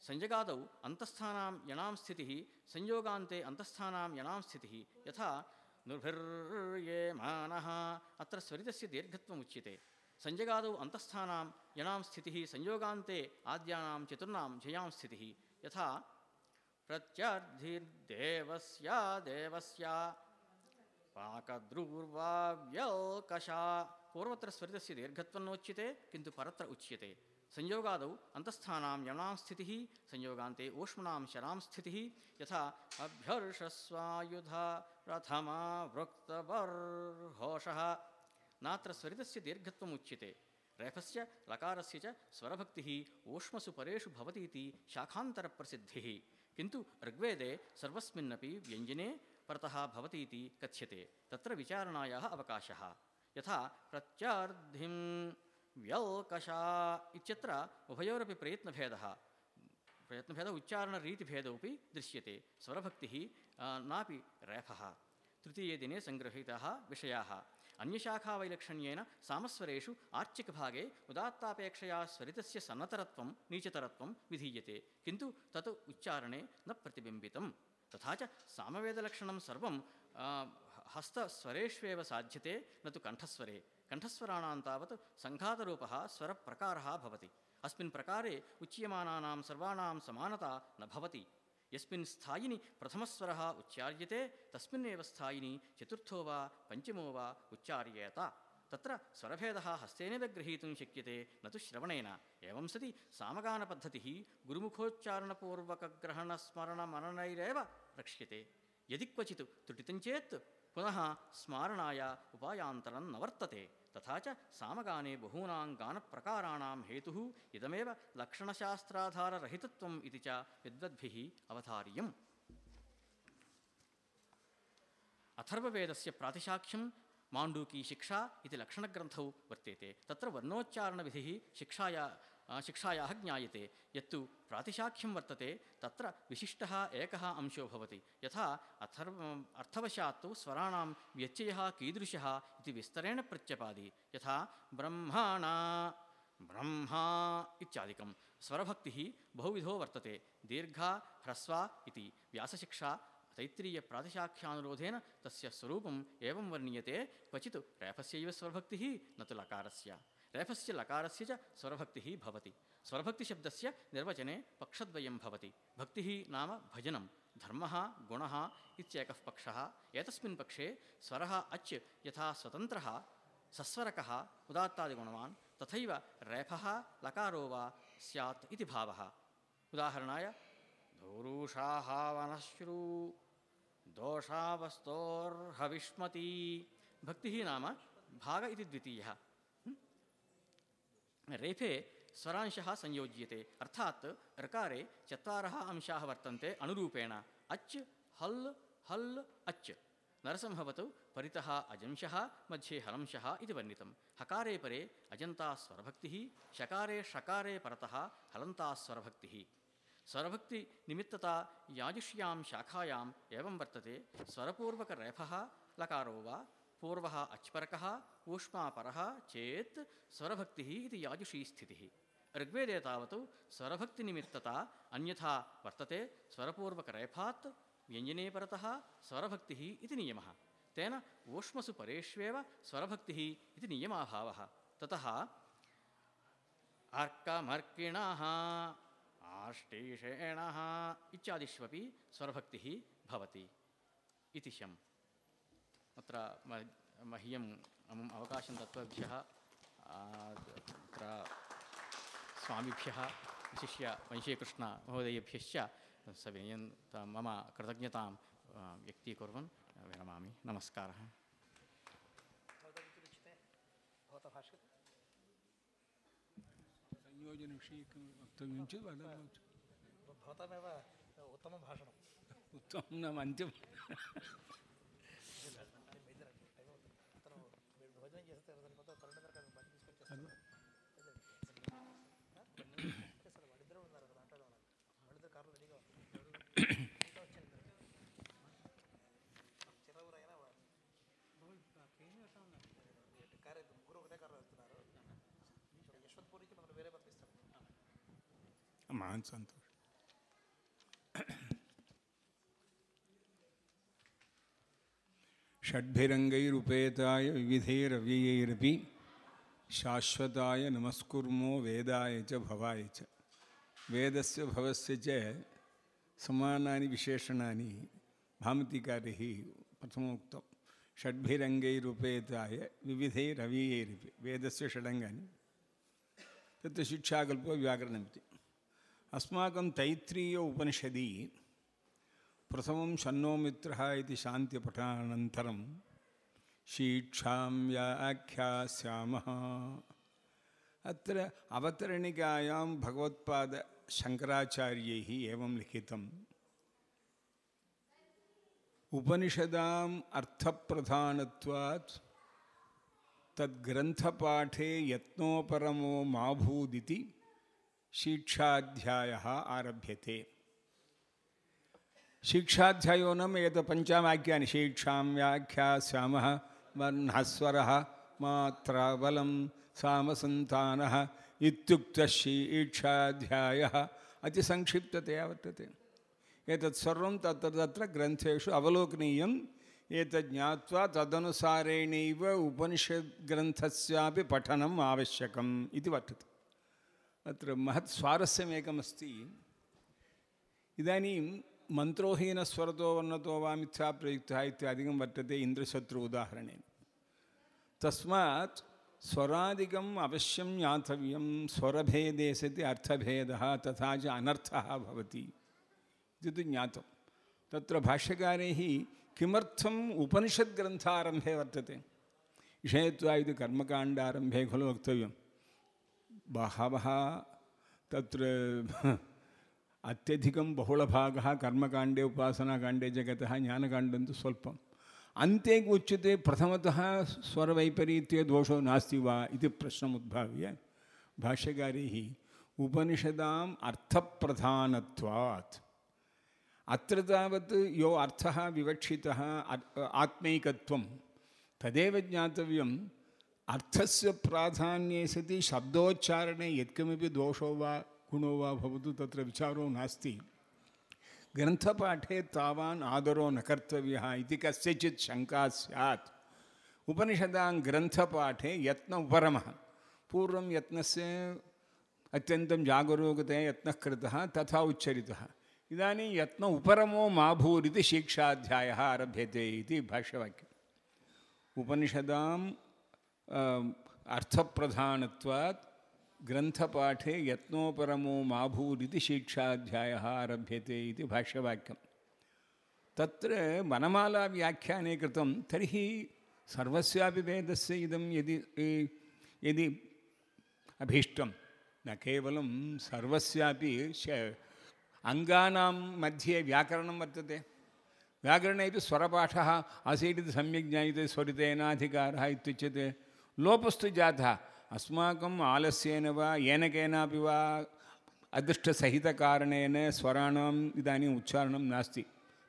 संजगादौ अन्तःस्थानां यणां स्थितिः, संयोगान्ते अन्तःस्थानां यणां स्थितिः, यथा नुर्भिर्येमानः अत्र स्वरितस्य दीर्घत्वम् उच्यते। संजगादौ अन्तःस्थानां यणां स्थितिः, संयोगान्ते आद्यानां चतुर्णां जयां स्थितिः, यथा प्रत्यर्धिर्देवस्य, देवस्य पाकद्रुर्वाव्यल्कषा पूर्वत्र स्वरितस्य दीर्घत्वं नोच्यते, किन्तु परत्र उच्यते। संयोगादौ अन्तःस्थानां यणां स्थितिः, संयोगान्ते ऊष्मणां शरां स्थितिः, यथा अभ्यर्षस्वायुधा प्रथमा वृक्तबर्होषः नात्र स्वरितस्य दीर्घत्वम् उच्यते। रेफस्य, लकारस्य च स्वरभक्तिः ऊष्मसु परेषु भवति इति शाखान्तरप्रसिद्धिः। किन्तु ऋग्वेदे सर्वस्मिन्नपि व्यञ्जने परतः भवति इति कथ्यते। तत्र विचारणायाः अवकाशः। यथा प्रत्यार्धिं व्यल्कषा इत्यत्र उभयोरपि प्रयत्नभेदः प्रयत्नभेदः उच्चारणरीतिभेदोपि दृश्यते, स्वरभक्तिः नापि रेफः। तृतीये दिने सङ्गृहीताः विषयाः। अन्यशाखावैलक्षण्येन सामस्वरेषु आर्चिकभागे उदात्तापेक्षया स्वरितस्य सन्नतरत्वं नीचतरत्वं विधीयते, किन्तु तत् उच्चारणे न प्रतिबिम्बितं तथा च सामवेदलक्षणं सर्वं आ, हस्तस्वरेष्वेव साध्यते न तु कण्ठस्वरे कण्ठस्वराणां तावत् सङ्घातरूपः स्वरप्रकारः भवति अस्मिन् प्रकारे उच्यमानानां सर्वाणां समानता न भवति यस्मिन् स्थायिनि प्रथमस्वरः उच्चार्यते तस्मिन्नेव स्थायिनि चतुर्थो वा पञ्चमो वा उच्चार्येत तत्र स्वरभेदः हस्तेनैव गृहीतुं शक्यते न तु श्रवणेन एवं सति सामगानपद्धतिः गुरुमुखोच्चारणपूर्वकग्रहणस्मरणमननैरेव रक्ष्यते पुनः स्मारणाय उपायान्तरं न वर्तते। तथा च सामगाने बहूनां गानप्रकाराणां हेतुः इदमेव लक्षणशास्त्राधाररहितत्वम् इति च विद्वद्भिः अवधार्यम्। अथर्ववेदस्य प्रातिशाख्यं माण्डूकी शिक्षा इति लक्षणग्रन्थौ वर्तेते। तत्र वर्णोच्चारणविधिः शिक्षाया शिक्षायाः ज्ञायते. यत्तु प्रातिशाख्यं वर्तते तत्र विशिष्टः एकः अंशो भवति. यथा अथर्व अर्थवशात् तु स्वराणां व्यत्ययः कीदृशः इति विस्तरेण प्रत्यपादि. यथा ब्रह्माणा ब्रह्मा इत्यादिकं. स्वरभक्तिः बहुविधो वर्तते. दीर्घा ह्रस्वा इति व्यासशिक्षा तैत्रीयप्रातिशाख्यानुरोधेन तस्य स्वरूपम् एवं वर्णीयते. क्वचित् रेफस्यैव स्वरभक्तिः न तु लकारस्य रेफस्य लकारस्य च स्वरभक्तिः भवति स्वरभक्तिशब्दस्य निर्वचने पक्षद्वयं भवति भक्तिः नाम भजनं धर्मः गुणः इत्येकः पक्षः एतस्मिन् पक्षे स्वरः अच् यथा स्वतन्त्रः सस्वरकः उदात्तादिगुणवान् तथैव रेफः लकारो वा स्यात् इति भावः उदाहरणाय धूरुषाः वनश्रु दोषावस्तोर्हविष्मती भक्तिः नाम भाग इति द्वितीयः रेफे स्वरांशः संयोज्यते। अर्थात् ऋकारे चत्वारः अंशाः वर्तन्ते अनुरूपेण। अच्, हल् हल्, अच्। नरसंभवतु परितः अजंशः, मध्ये हलंशः इति वर्णितं हकारे परे अजन्तास्वरभक्तिः शकारे षकारे परतः हलन्तास्वरभक्तिः स्वरभक्तिनिमित्तता याजुष्यां शाखायाम् एवं वर्तते। स्वरपूर्वकरेफः, लकारो वा पूर्वः अच्परक ऊष्मापरः चेत् स्वरभक्तिः याजुषी स्थितिः। ऋग्वेदे तावत् स्वरभक्तिनिमित्तता अन्यथा वर्तते, स्वरपूर्वकरेफात् व्यञ्जने परतः स्वरभक्तिः नियमः। तेन ऊष्मसु परेष्वेव स्वरभक्तिः इति ततः अर्कमर्किणः, आष्टीषेणः इत्यादिष्वपि स्वरभक्तिः शम्। अत्र मह्यं मम अवकाशं दत्तभ्यः आ, अत्र स्वामिभ्यः विशिष्य वंशीकृष्णमहोदयेभ्यश्च सविनयं मम कृतज्ञतां व्यक्तीकुर्वन् विरमामि। नमस्कारः। संयोजनविषये किं वक्तव्यं चेत् वदामि भवतामेव उत्तमं भाषणम्। उत्तमं नाम अन्त्यं महान् सन्तोषः षड्भिरङ्गैरुपेताय विविधैरव्ययैरपि शाश्वताय नमस्कुर्मो वेदाय च भवाय च। वेदस्य भवस्य च समानानि विशेषणानि भामतिकारैः प्रथमोक्तं। षड्भिरङ्गैरुपेताय विविधैरव्ययैरपि वेदस्य षडङ्गानि। तत्र शिक्षाकल्पो व्याकरणमिति। अस्माकं तैत्रीय उपनिषदि प्रथमं शन्नो मित्रः इति शान्त्यपठानन्तरं शीक्षां व्याख्यास्यामः। अत्र अवतरणिकायां भगवत्पादशङ्कराचार्यैः एवं लिखितम्। उपनिषदाम् अर्थप्रधानत्वात् तद्ग्रन्थपाठे यत्नोपरमो मा भूदिति शिक्षाध्यायः आरभ्यते। शिक्षाध्यायो नाम एतत् पञ्चवाक्यानि, शिक्षां व्याख्यास्यामः वर्णस्वरः मात्राबलं सामसन्तानः इत्युक्तः शिक्षाध्यायः। अतिसङ्क्षिप्ततया वर्तते। एतत् सर्वं तत्र तत्र ग्रन्थेषु अवलोकनीयम्। एतत् ज्ञात्वा तदनुसारेणैव उपनिषद्ग्रन्थस्यापि पठनम् आवश्यकम् इति वर्तते। अत्र महत् स्वारस्यमेकमस्ति। इदानीं मन्त्रोहीनस्वरतो वर्णतो वा मिथ्या प्रयुक्तः इत्यादिकं वर्तते इन्द्रशत्रु उदाहरणेन तस्मात् स्वरादिकम् अवश्यं ज्ञातव्यं, स्वरभेदे सति अर्थभेदः तथा च अनर्थः भवति। इति तु ज्ञातं। तत्र भाष्यकारैः किमर्थम् उपनिषद्ग्रन्थारम्भे वर्तते? विषयत्वा इति कर्मकाण्डारम्भे खलु वक्तव्यं बहवः तत्र अत्यधिकं बहुलभागः कर्मकाण्डे, उपासनाकाण्डे, जगतः ज्ञानकाण्डं तु स्वल्पम्। अन्ते उच्यते प्रथमतः स्वरवैपरीत्ये दोषो नास्ति वा इति प्रश्नमुद्भाव्य भाष्यकारैः, उपनिषदाम् अर्थप्रधानत्वात्। अत्र तावत् यो अर्थः विवक्षितः, अ- आत्मैकत्वं तदेव ज्ञातव्यम्। अर्थस्य प्राधान्ये सति शब्दोच्चारणे यत्किमपि दोषो वा गुणो वा भवतु तत्र विचारो नास्ति। ग्रन्थपाठे तावान् आदरो न कर्तव्यः इति कस्यचित् शङ्का स्यात्। उपनिषदां ग्रन्थपाठे यत्न उपरमः पूर्वं यत्नस्य अत्यन्तं जागरूकतया यत्नः कृतः, तथा उच्चरितः। इदानीं यत्न उपरमो मा भूरिति शिक्षाध्यायः आरभ्यते इति भाष्यवाक्यम्। उपनिषदाम् अम्, अर्थप्रधानत्वात् ग्रन्थपाठे यत्नोपरमो मा भूरिति शिक्षाध्यायः आरभ्यते इति भाष्यवाक्यं तत्र वनमालाव्याख्याने कृतं तर्हि सर्वस्यापि वेदस्य इदं यदि ए- यदि अभीष्टं न केवलं सर्वस्यापि श- अङ्गानां मध्ये व्याकरणं वर्तते व्याकरणेपि स्वरपाठः आसीत् इति सम्यक् ज्ञायते स्वरितेनाधिकारः इत्युच्यते लोपस्तु जातः अस्माकम् आलस्येन वा येन केनापि वा अदृष्टसहितकारणेन स्वराणाम् इदानीम् उच्चारणं नास्ति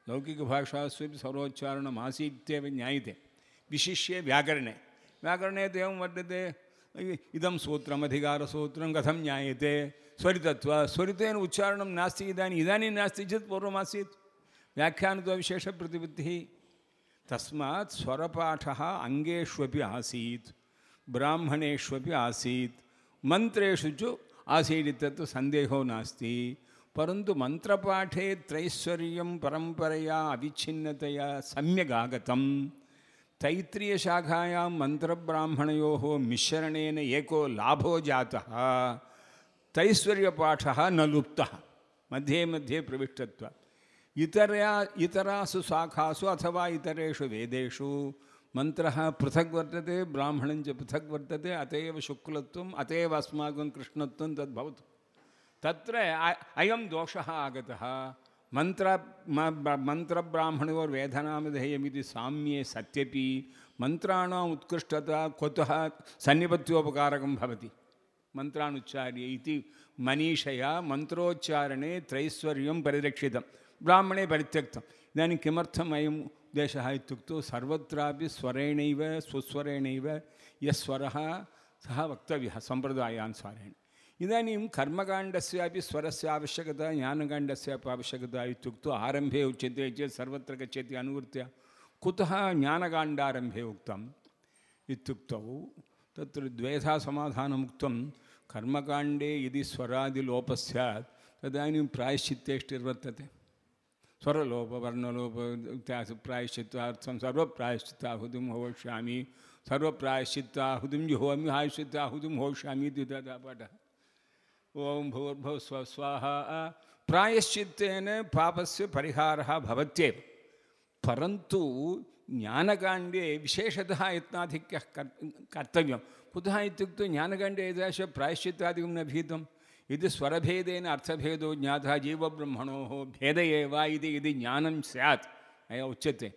लौकिकभाषास्वपि स्वरोच्चारणम् आसीत्येव ज्ञायते विशिष्य व्याकरणे व्याकरणे तु एवं वर्तते इदं सूत्रम् अधिकारसूत्रं कथं ज्ञायते स्वरितत्व स्वरितेन उच्चारणं नास्ति इदानीम् इदानीं नास्ति चेत् पूर्वमासीत् व्याख्यानतो विशेषप्रतिपत्तिः तस्मात् स्वरपाठः अङ्गेष्वपि आसीत् ब्राह्मणेष्वपि आसीत्। मन्त्रेषु च आसीत् इत्यत्र सन्देहो नास्ति। परन्तु मन्त्रपाठे त्रैश्वर्यं परम्परया अविच्छिन्नतया सम्यक् आगतं तैत्रीयशाखायां मन्त्रब्राह्मणयोः मिश्रणेन एको लाभो जातः। तैश्वर्यपाठः न लुप्तः। मध्ये मध्ये प्रविष्टत्वात् इतरया इतरासु शाखासु अथवा इतरेषु वेदेषु मन्त्रः पृथक् वर्तते ब्राह्मणञ्च पृथक् वर्तते अत एव शुक्लत्वम् अत एव अस्माकं कृष्णत्वं तद्भवतु तत्र अ- अयं दोषः आगतः मन्त्र म- ब- मन्त्रब्राह्मणयोर्वेदनामधेयमिति साम्ये सत्यपि मन्त्राणाम् उत्कृष्टता कुतः सन्निपत्योपकारकं भवति मन्त्रानुच्चार्य इति मनीषया मन्त्रोच्चारणे त्रैश्वर्यं परिरक्षितं ब्राह्मणे परित्यक्तम् इदानीं किमर्थम् अयम् उद्देशः इत्युक्तौ सर्वत्रापि स्वरेणैव स्वस्वरेणैव यः स्वरः सः वक्तव्यः सम्प्रदायानुसारेण इदानीं कर्मकाण्डस्यापि स्वरस्य आवश्यकता ज्ञानकाण्डस्यापि आवश्यकता इत्युक्तौ आरम्भे उच्यते चेत् सर्वत्र गच्छति अनुवृत्य कुतः ज्ञानकाण्डारम्भे उक्तम् इत्युक्तौ तत्र द्वेधा समाधानमुक्तं कर्मकाण्डे यदि स्वरादिलोपः स्यात् तदानीं प्रायश्चित्तेष्टिर्वर्तते स्वरलोप वर्णलोप इत्यादि प्रायश्चित्तार्थं सर्वप्रायश्चित्ताहुतिं होष्यामि सर्वप्रायश्चित्ताहुतिं जुहोमि हायश्चित्ताहुतिं होष्यामि इति तथा पाठः ॐ भूर्भुव स्व स्वाहा प्रायश्चित्तेन पापस्य परिहारः भवत्येव परन्तु ज्ञानकाण्डे विशेषतः यत्नाधिक्यः कर् कर्तव्यं कुतः इत्युक्तौ ज्ञानकाण्डे एतादृश प्रायश्चित्तादिकं न भीतम् इति स्वरभेदेन अर्थभेदो ज्ञातः जीवब्रह्मणोः भेद एव यदि ज्ञानं स्यात् उच्यते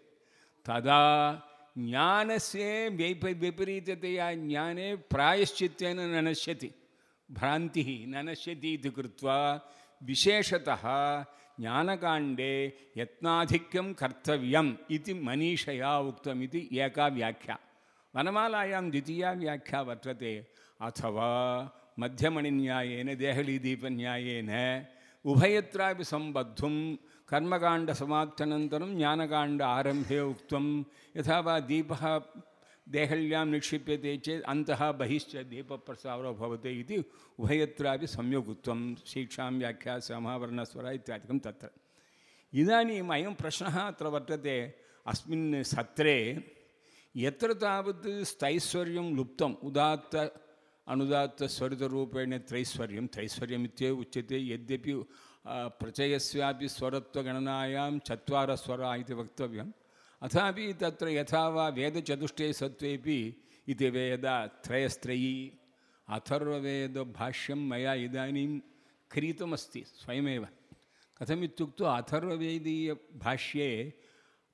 तदा ज्ञानस्य वैप विपरीततया ज्ञाने प्रायश्चित्तेन न नश्यति भ्रान्तिः न नश्यति इति कृत्वा विशेषतः ज्ञानकाण्डे यत्नाधिक्यं कर्तव्यम् इति मनीषया उक्तमिति एका व्याख्या वनमालायां द्वितीया व्याख्या वर्तते अथवा मध्यमणिन्यायेन, देहलीदीपन्यायेन उभयत्रापि सम्बद्धुं कर्मकाण्डसमाप्त्यनन्तरं ज्ञानकाण्ड आरम्भे उक्तं यथा वा दीपः देहल्यां निक्षिप्यते चेत् अन्तः बहिश्च दीपप्रसारो भवति इति उभयत्रापि सम्यक् उक्तं शिक्षां व्याख्या समावर्णस्वर इत्यादिकं तत्र। इदानीम् अयं प्रश्नः अत्र वर्तते, अस्मिन् सत्रे यत्र तावत् स्थैश्वर्यं लुप्तम्, उदात्त अनुदात्तस्वरितरूपेण त्रैश्वर्यं त्रैश्वर्यम् इत्येव उच्यते यद्यपि आ, प्रचयस्यापि स्वरत्वगणनायां चत्वारः स्वरा इति वक्तव्यम्। अथापि तत्र यथा वा वेदचतुष्टये सत्त्वेपि इति वेद त्रयस्त्रयी। अथर्ववेदभाष्यं मया इदानीं क्रीतमस्ति स्वयमेव। कथमित्युक्तौ अथर्ववेदीयभाष्ये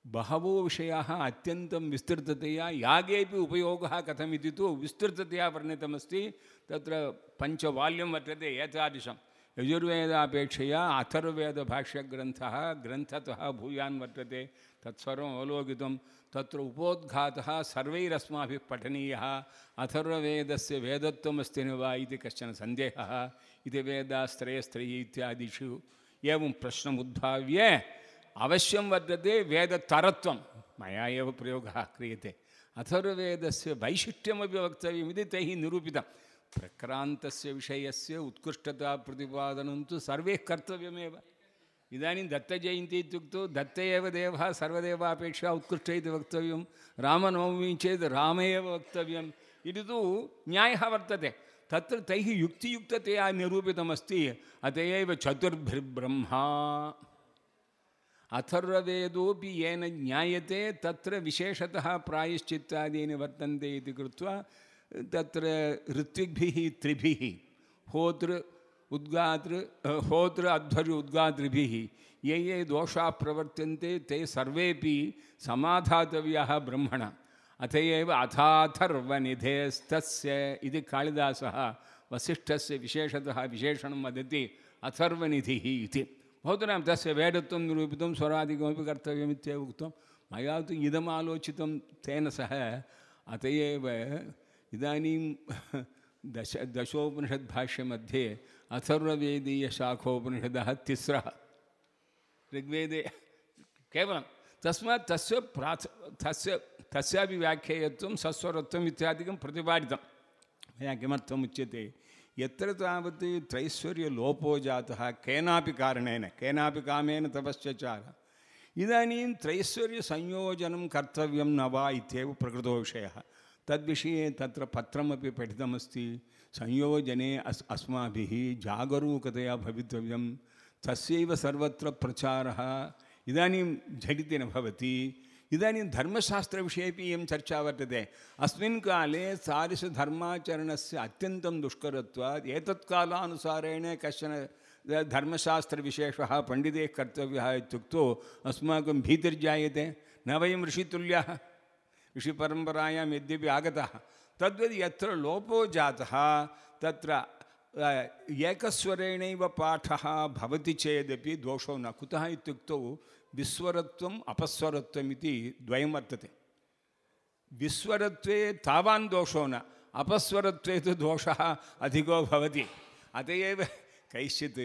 बहवो विषयाः अत्यन्तं विस्तृततया यागेपि उपयोगः कथमिति तु विस्तृततया वर्णितमस्ति। तत्र पञ्चवाल्यं वर्तते एतादृशं। यजुर्वेदापेक्षया अथर्ववेदभाष्यग्रन्थः ग्रन्थतः भूयान् वर्तते। तत्सर्वम् अवलोकितं, तत्र उपोद्घातः सर्वैरस्माभिः पठनीयः। अथर्ववेदस्य वेदत्वमस्ति न वा इति कश्चन सन्देहः। इति इत्यादिषु एवं प्रश्नमुद्भाव्य अवश्यं वर्तते वेदतरत्वं मया एव प्रयोगः क्रियते अथर्ववेदस्य वैशिष्ट्यमपि वक्तव्यमिति तैः निरूपितं प्रक्रान्तस्य विषयस्य उत्कृष्टता प्रतिपादनं तु सर्वैः कर्तव्यमेव इदानीं दत्तजयन्ती इत्युक्तौ दत्त एव देवः सर्वदेवापेक्षया उत्कृष्ट इति वक्तव्यं रामनवमी चेत् राम एव वक्तव्यम् इति तु न्यायः वर्तते तत्र तैः युक्तियुक्ततया निरूपितमस्ति अत एव चतुर्भिर्ब्रह्मा अथर्ववेदोपि येन ज्ञायते, तत्र विशेषतः प्रायश्चित्तादीनि वर्तन्ते इति कृत्वा, तत्र ऋत्विग्भिः, त्रिभिः होतृ उद्गातृ होतृ अध्वर्य उद्गातृभिः, ये ये दोषाः प्रवर्तन्ते ते सर्वेपि समाधातव्याः ब्रह्मण। अत एव अथाथर्वनिधेस्तस्य इति कालिदासः वसिष्ठस्य विशेषतः विशेषणं वदति, अथर्वनिधिः इति। भवतूनां तस्य वेदत्वं निरूपितं स्वरादिकमपि कर्तव्यमित्येव उक्तं मया तु इदमालोचितं तेन सह, अत एव इदानीं दश, दशोपनिषद्भाष्यमध्ये अथर्ववेदीयशाखोपनिषदः तिस्रः। ऋग्वेदे केवलं तस्मात् तस्य प्राथ, तस्य तस्यापि व्याख्येयत्वं सस्वरत्वम् इत्यादिकं प्रतिपादितं। मया किमर्थम् उच्यते? यत्र तावत् त्रैश्वर्यलोपो जातः केनापि कारणेन केनापि कामेन तपश्चचार इदानीं त्रैश्वर्यसंयोजनं कर्तव्यं न वा इत्येव प्रकृतो विषयः तद्विषये तत्र पत्रमपि पठितमस्ति संयोजने अस् अस्माभिः जागरूकतया भवितव्यं तस्यैव सर्वत्र प्रचारः इदानीं झटिति न भवति इदानीं धर्मशास्त्रविषयेपि इयं चर्चा वर्तते। अस्मिन् काले तादृशधर्माचरणस्य अत्यन्तं दुष्करत्वात्, एतत्कालानुसारेण कश्चन धर्मशास्त्रविशेषः, पण्डितैः कर्तव्यः इत्युक्तौ अस्माकं भीतिर्जायते। न वयं ऋषितुल्याः ऋषिपरम्परायां यद्यपि आगतः तद्वत् यत्र लोपो जातः, तत्र एकस्वरेणैव पाठः भवति चेदपि दोषो न कुतः इत्युक्तौ विस्वरत्वम् अपस्वरत्वम् इति द्वयं वर्तते। विस्वरत्वे तावान् दोषो न, अपस्वरत्वे तु दोषः अधिको भवति। अत एव कैश्चित्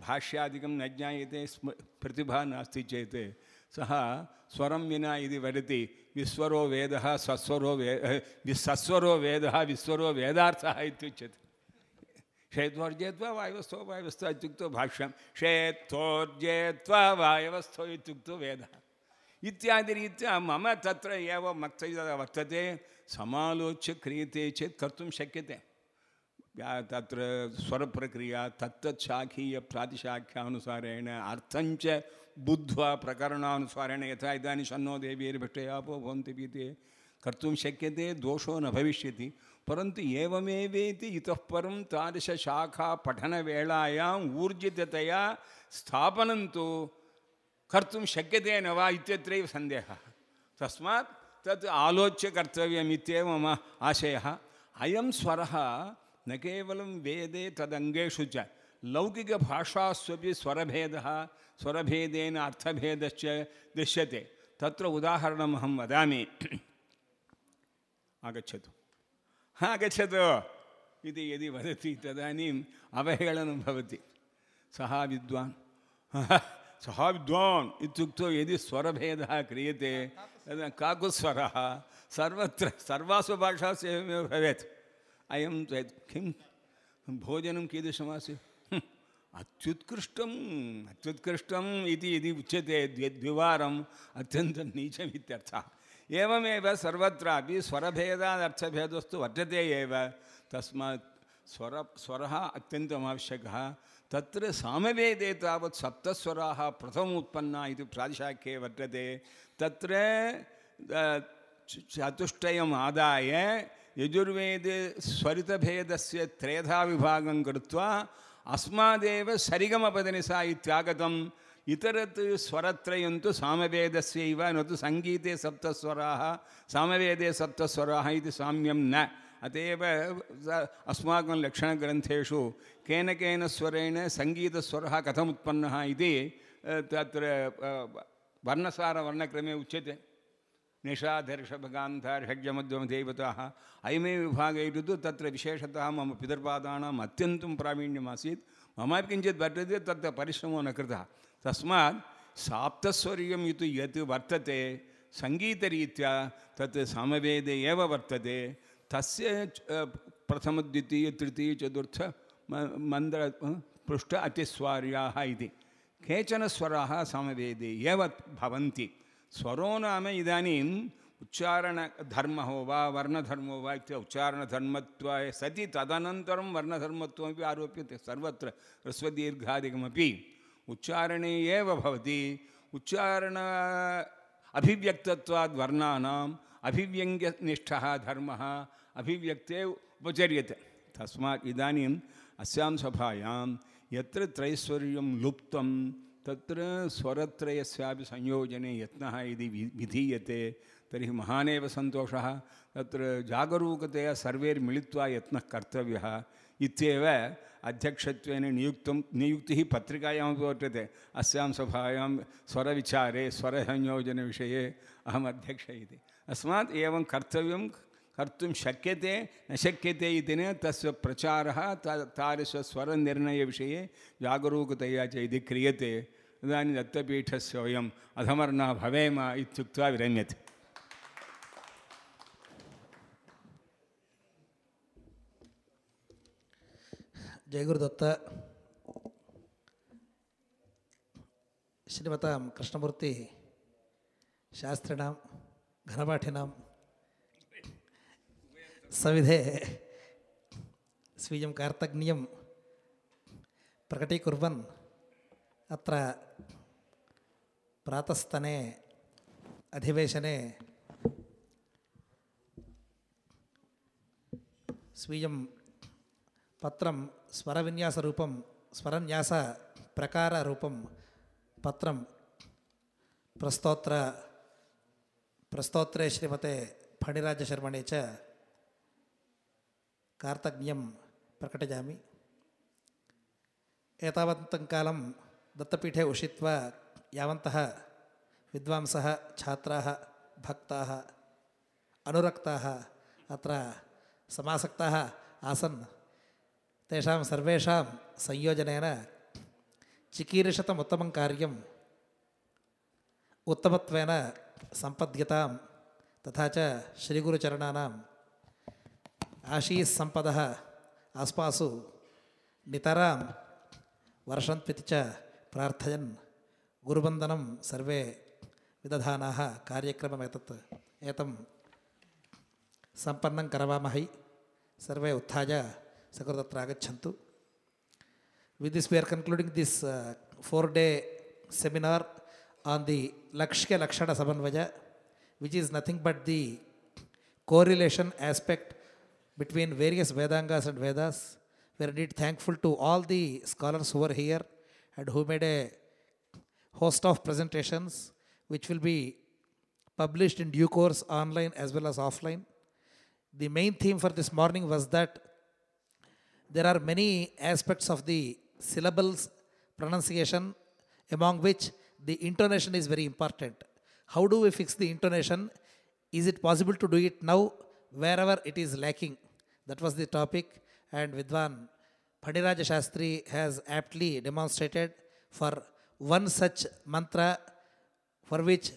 भाष्यादिकं न ज्ञायते, स्म, प्रतिभा नास्ति चेत् सः स्वरं विना इति वदति, विस्वरो वेदः, सस्वरो वे वि- सस्वरो वेदः, विस्वरो वेदार्थः इत्युच्यते। षेत्वर्जेत्वा वायवस्थो वायवस्थो इत्युक्तौ भाष्यं षेत्वोर्जेत्वा वायवस्थो इत्युक्तौ वेदः। इत्यादिरीत्या मम तत्र एव मक्तव्यता वर्तते समालोच्य क्रियते चेत् कर्तुं शक्यते। तत्र स्वरप्रक्रिया तत्तत् शाखीय प्रातिशाख्यानुसारेण अर्थञ्च बुद्ध्वा प्रकरणानुसारेण यथा इदानीं शन्नो देवीर्भट्टयापो भवन्ति इति कर्तुं शक्यते, दोषो न भविष्यति। परन्तु एवमेवेति इतः परं तादृशशाखा पठनवेलायाम् ऊर्जिततया स्थापनं तु कर्तुं शक्यते न वा इत्यत्रैव सन्देहः। तस्मात् तत् आलोच्य कर्तव्यम् इत्येव मम आशयः। अयं स्वरः न केवलं वेदे तदङ्गेषु च, लौकिकभाषास्वपि स्वरभेदः, स्वरभेदेन अर्थभेदश्च दृश्यते। तत्र उदाहरणम् अहं वदामि। आगच्छतु। आगच्छतु इति यदि वदति तदानीम् अवहेलनं भवति सः विद्वान् सः विद्वान् इत्युक्तौ यदि स्वरभेदः क्रियते तदा काकुस्वरः सर्वत्र सर्वासु भाषासु एवमेव भवेत् अयं त्व- किं भोजनं कीदृशमासीत् हं, अत्युत्कृष्टम् अत्युत्कृष्टम् इति यदि उच्यते द्वि द्विवारम् अत्यन्तं नीचम् इत्यर्थः एवमेव सर्वत्रापि स्वरभेदादर्थभेदस्तु वर्तते एव। तस्मात् स्वर स्वरः अत्यन्तम् आवश्यकः तत्र सामवेदे तावत् सप्तस्वराः प्रथमोत्पन्ना इति प्रातिशाख्ये वर्तते। तत्र अ, च- चतुष्टयम् आदाय यजुर्वेदे स्वरितभेदस्य त्रेधा विभागं कृत्वा अस्मादेव सरिगमपदनिसा इत्यागतम्। इतरत् स्वरत्रयं तु सामवेदस्यैव न तु सङ्गीते सप्तस्वराः सामवेदे सप्तस्वराः इति साम्यं न अत एव स- अस्माकं लक्षणग्रन्थेषु केन केन स्वरेण सङ्गीतस्वरः कथमुत्पन्नः इति अ, तत्र अ, वर्णसारवर्णक्रमे उच्यते निषाधर्षभगान्धार्षज्ञमध्वमदेवताः अयमेव विभागः इति तु तत्र विशेषतः मम पितृपादानाम् अत्यन्तं प्रावीण्यमासीत् ममापि किञ्चित् वर्तते तत्र परिश्रमो न कृतः तस्मात् साप्तस्वर्यम् इति यत् वर्तते सङ्गीतरीत्या वर्तते। तस्य अ, प्रथमद्वितीय तृतीय चतुर्थ म- मन्द्र पृष्ठ अतिस्वार्याः केचन स्वराः सामवेदे एव स्वरो नाम इदानीम् उच्चारणधर्मः वा वर्णधर्मो वा इति उच्चारणधर्मत्वाय सति तदनन्तरं वर्णधर्मत्वमपि आरोप्यते। सर्वत्र ह्रस्वदीर्घादिकमपि। उच्चारणे एव भवति। उच्चारण, अभिव्यक्तत्वाद् वर्णानाम्, अभिव्यङ्ग्यनिष्ठः धर्मः, अभिव्यक्ते उपचर्यते। तस्मात् इदानीम् अस्यां सभायां यत्र त्रैश्वर्यं लुप्तं, तत्र स्वरत्रयस्यापि संयोजने यत्नः यदि विधीयते, तर्हि महानेव सन्तोषः। तत्र जागरूकतया सर्वैर्मिलित्वा यत्नः कर्तव्यः। इत्येव अध्यक्षत्वेन नियुक्तं, नियुक्तिः पत्रिकायामपि वर्तते। अस्यां सभायां स्वरविचारे, स्वरसंयोजनविषये अहम् अध्यक्ष इति अस्मात् एवं कर्तव्यं, कर्तुं शक्यते, न शक्यते इति न तस्य प्रचारः, ता- जागरूकतया च यदि क्रियते, इदानीं दत्तपीठस्य वयम् अधमर्णा भवेम इत्युक्त्वा विरम्यते। जयगुरुदत्त श्रीमतां कृष्णमूर्ति शास्त्रिणां घनपाठिनां सविधे स्वीयं कार्तज्ञ्यं प्रकटीकुर्वन् अत्र अधिवेशने स्वीयं పత్రం స్వర విన్యాస రూపం స్వరన్యాస ప్రకార రూపం పత్రం ప్రస్తోత్ర ప్రస్తోత్రే శ్రీమతే ఫణిరాజశర్మణే చ కార్తజ్ఞం ప్రకటయామి ఏతావంతం కాలం దత్తపీఠే ఉషిత్వా యావంతः విద్వాంసः ఛాత్రాः భక్తాः అనురక్తాः అత్ర సమాసక్తాः ఆసన్ तेषां सर्वेषां संयोजनेन चिकीर्षतम् उत्तमं कार्यम् उत्तमत्वेन सम्पद्यतां तथा च श्रीगुरुचरणानाम् आशीस्सम्पदः आस्पासु नितरां वर्षन्त्विति च प्रार्थयन् गुरुबन्धनं सर्वे विदधानाः कार्यक्रममेतत् एतं सम्पन्नं करवामहि सर्वे उत्थाय Sagaratra Agachantu. With this, we are concluding this uh, four day seminar on the Lakshya Lakshana Sabanvaja, which is nothing but the correlation aspect between various Vedangas and Vedas. We are indeed thankful to all the scholars who are here and who made a host of presentations, which will be published in due course online as well as offline. The main theme for this morning was that there are many aspects of the syllables pronunciation among which the intonation is very important. How do we fix the intonation? Is it possible to do it now? Wherever it is lacking. That was the topic. And vidwan Phaniraja Shastri has aptly demonstrated for one such mantra for which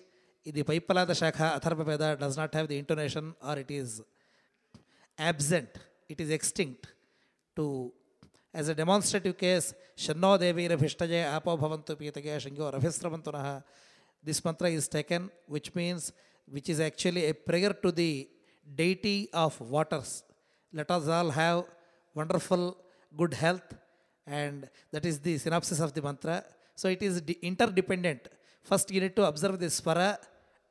the Paipalada Shakha Atharva Veda does not have the intonation or it is absent, it is extinct. To as a demonstrative case, Shanno Devira Bhishtaje Apo Bhavantu Pitage Shingo Rabhistravantunaha. This mantra is taken, which means, which is actually a prayer to the deity of waters. Let us all have wonderful good health, and that is the synopsis of the mantra. So it is interdependent. First, you need to observe the swara,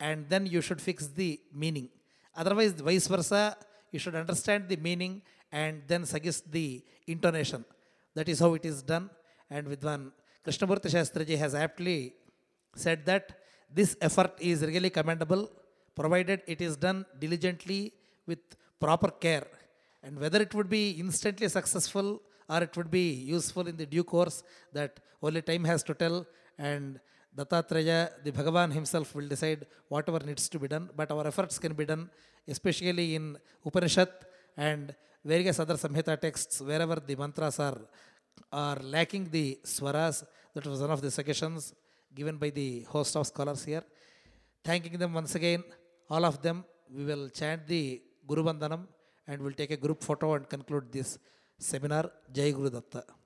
and then you should fix the meaning. Otherwise, vice versa, you should understand the meaning and then suggest the intonation. That is how it is done. And Vidwan Krishnamurti Shastriji has aptly said that this effort is really commendable provided it is done diligently with proper care. And whether it would be instantly successful or it would be useful in the due course, that only time has to tell. And Dattatreya, the Bhagavan himself, will decide whatever needs to be done. But our efforts can be done, especially in Upanishad and various other Samhita texts, wherever the mantras are, are lacking the swaras. That was one of the suggestions given by the host of scholars here. Thanking them once again, all of them, we will chant the Guru Bandhanam and we'll take a group photo and conclude this seminar. Jai Guru Datta.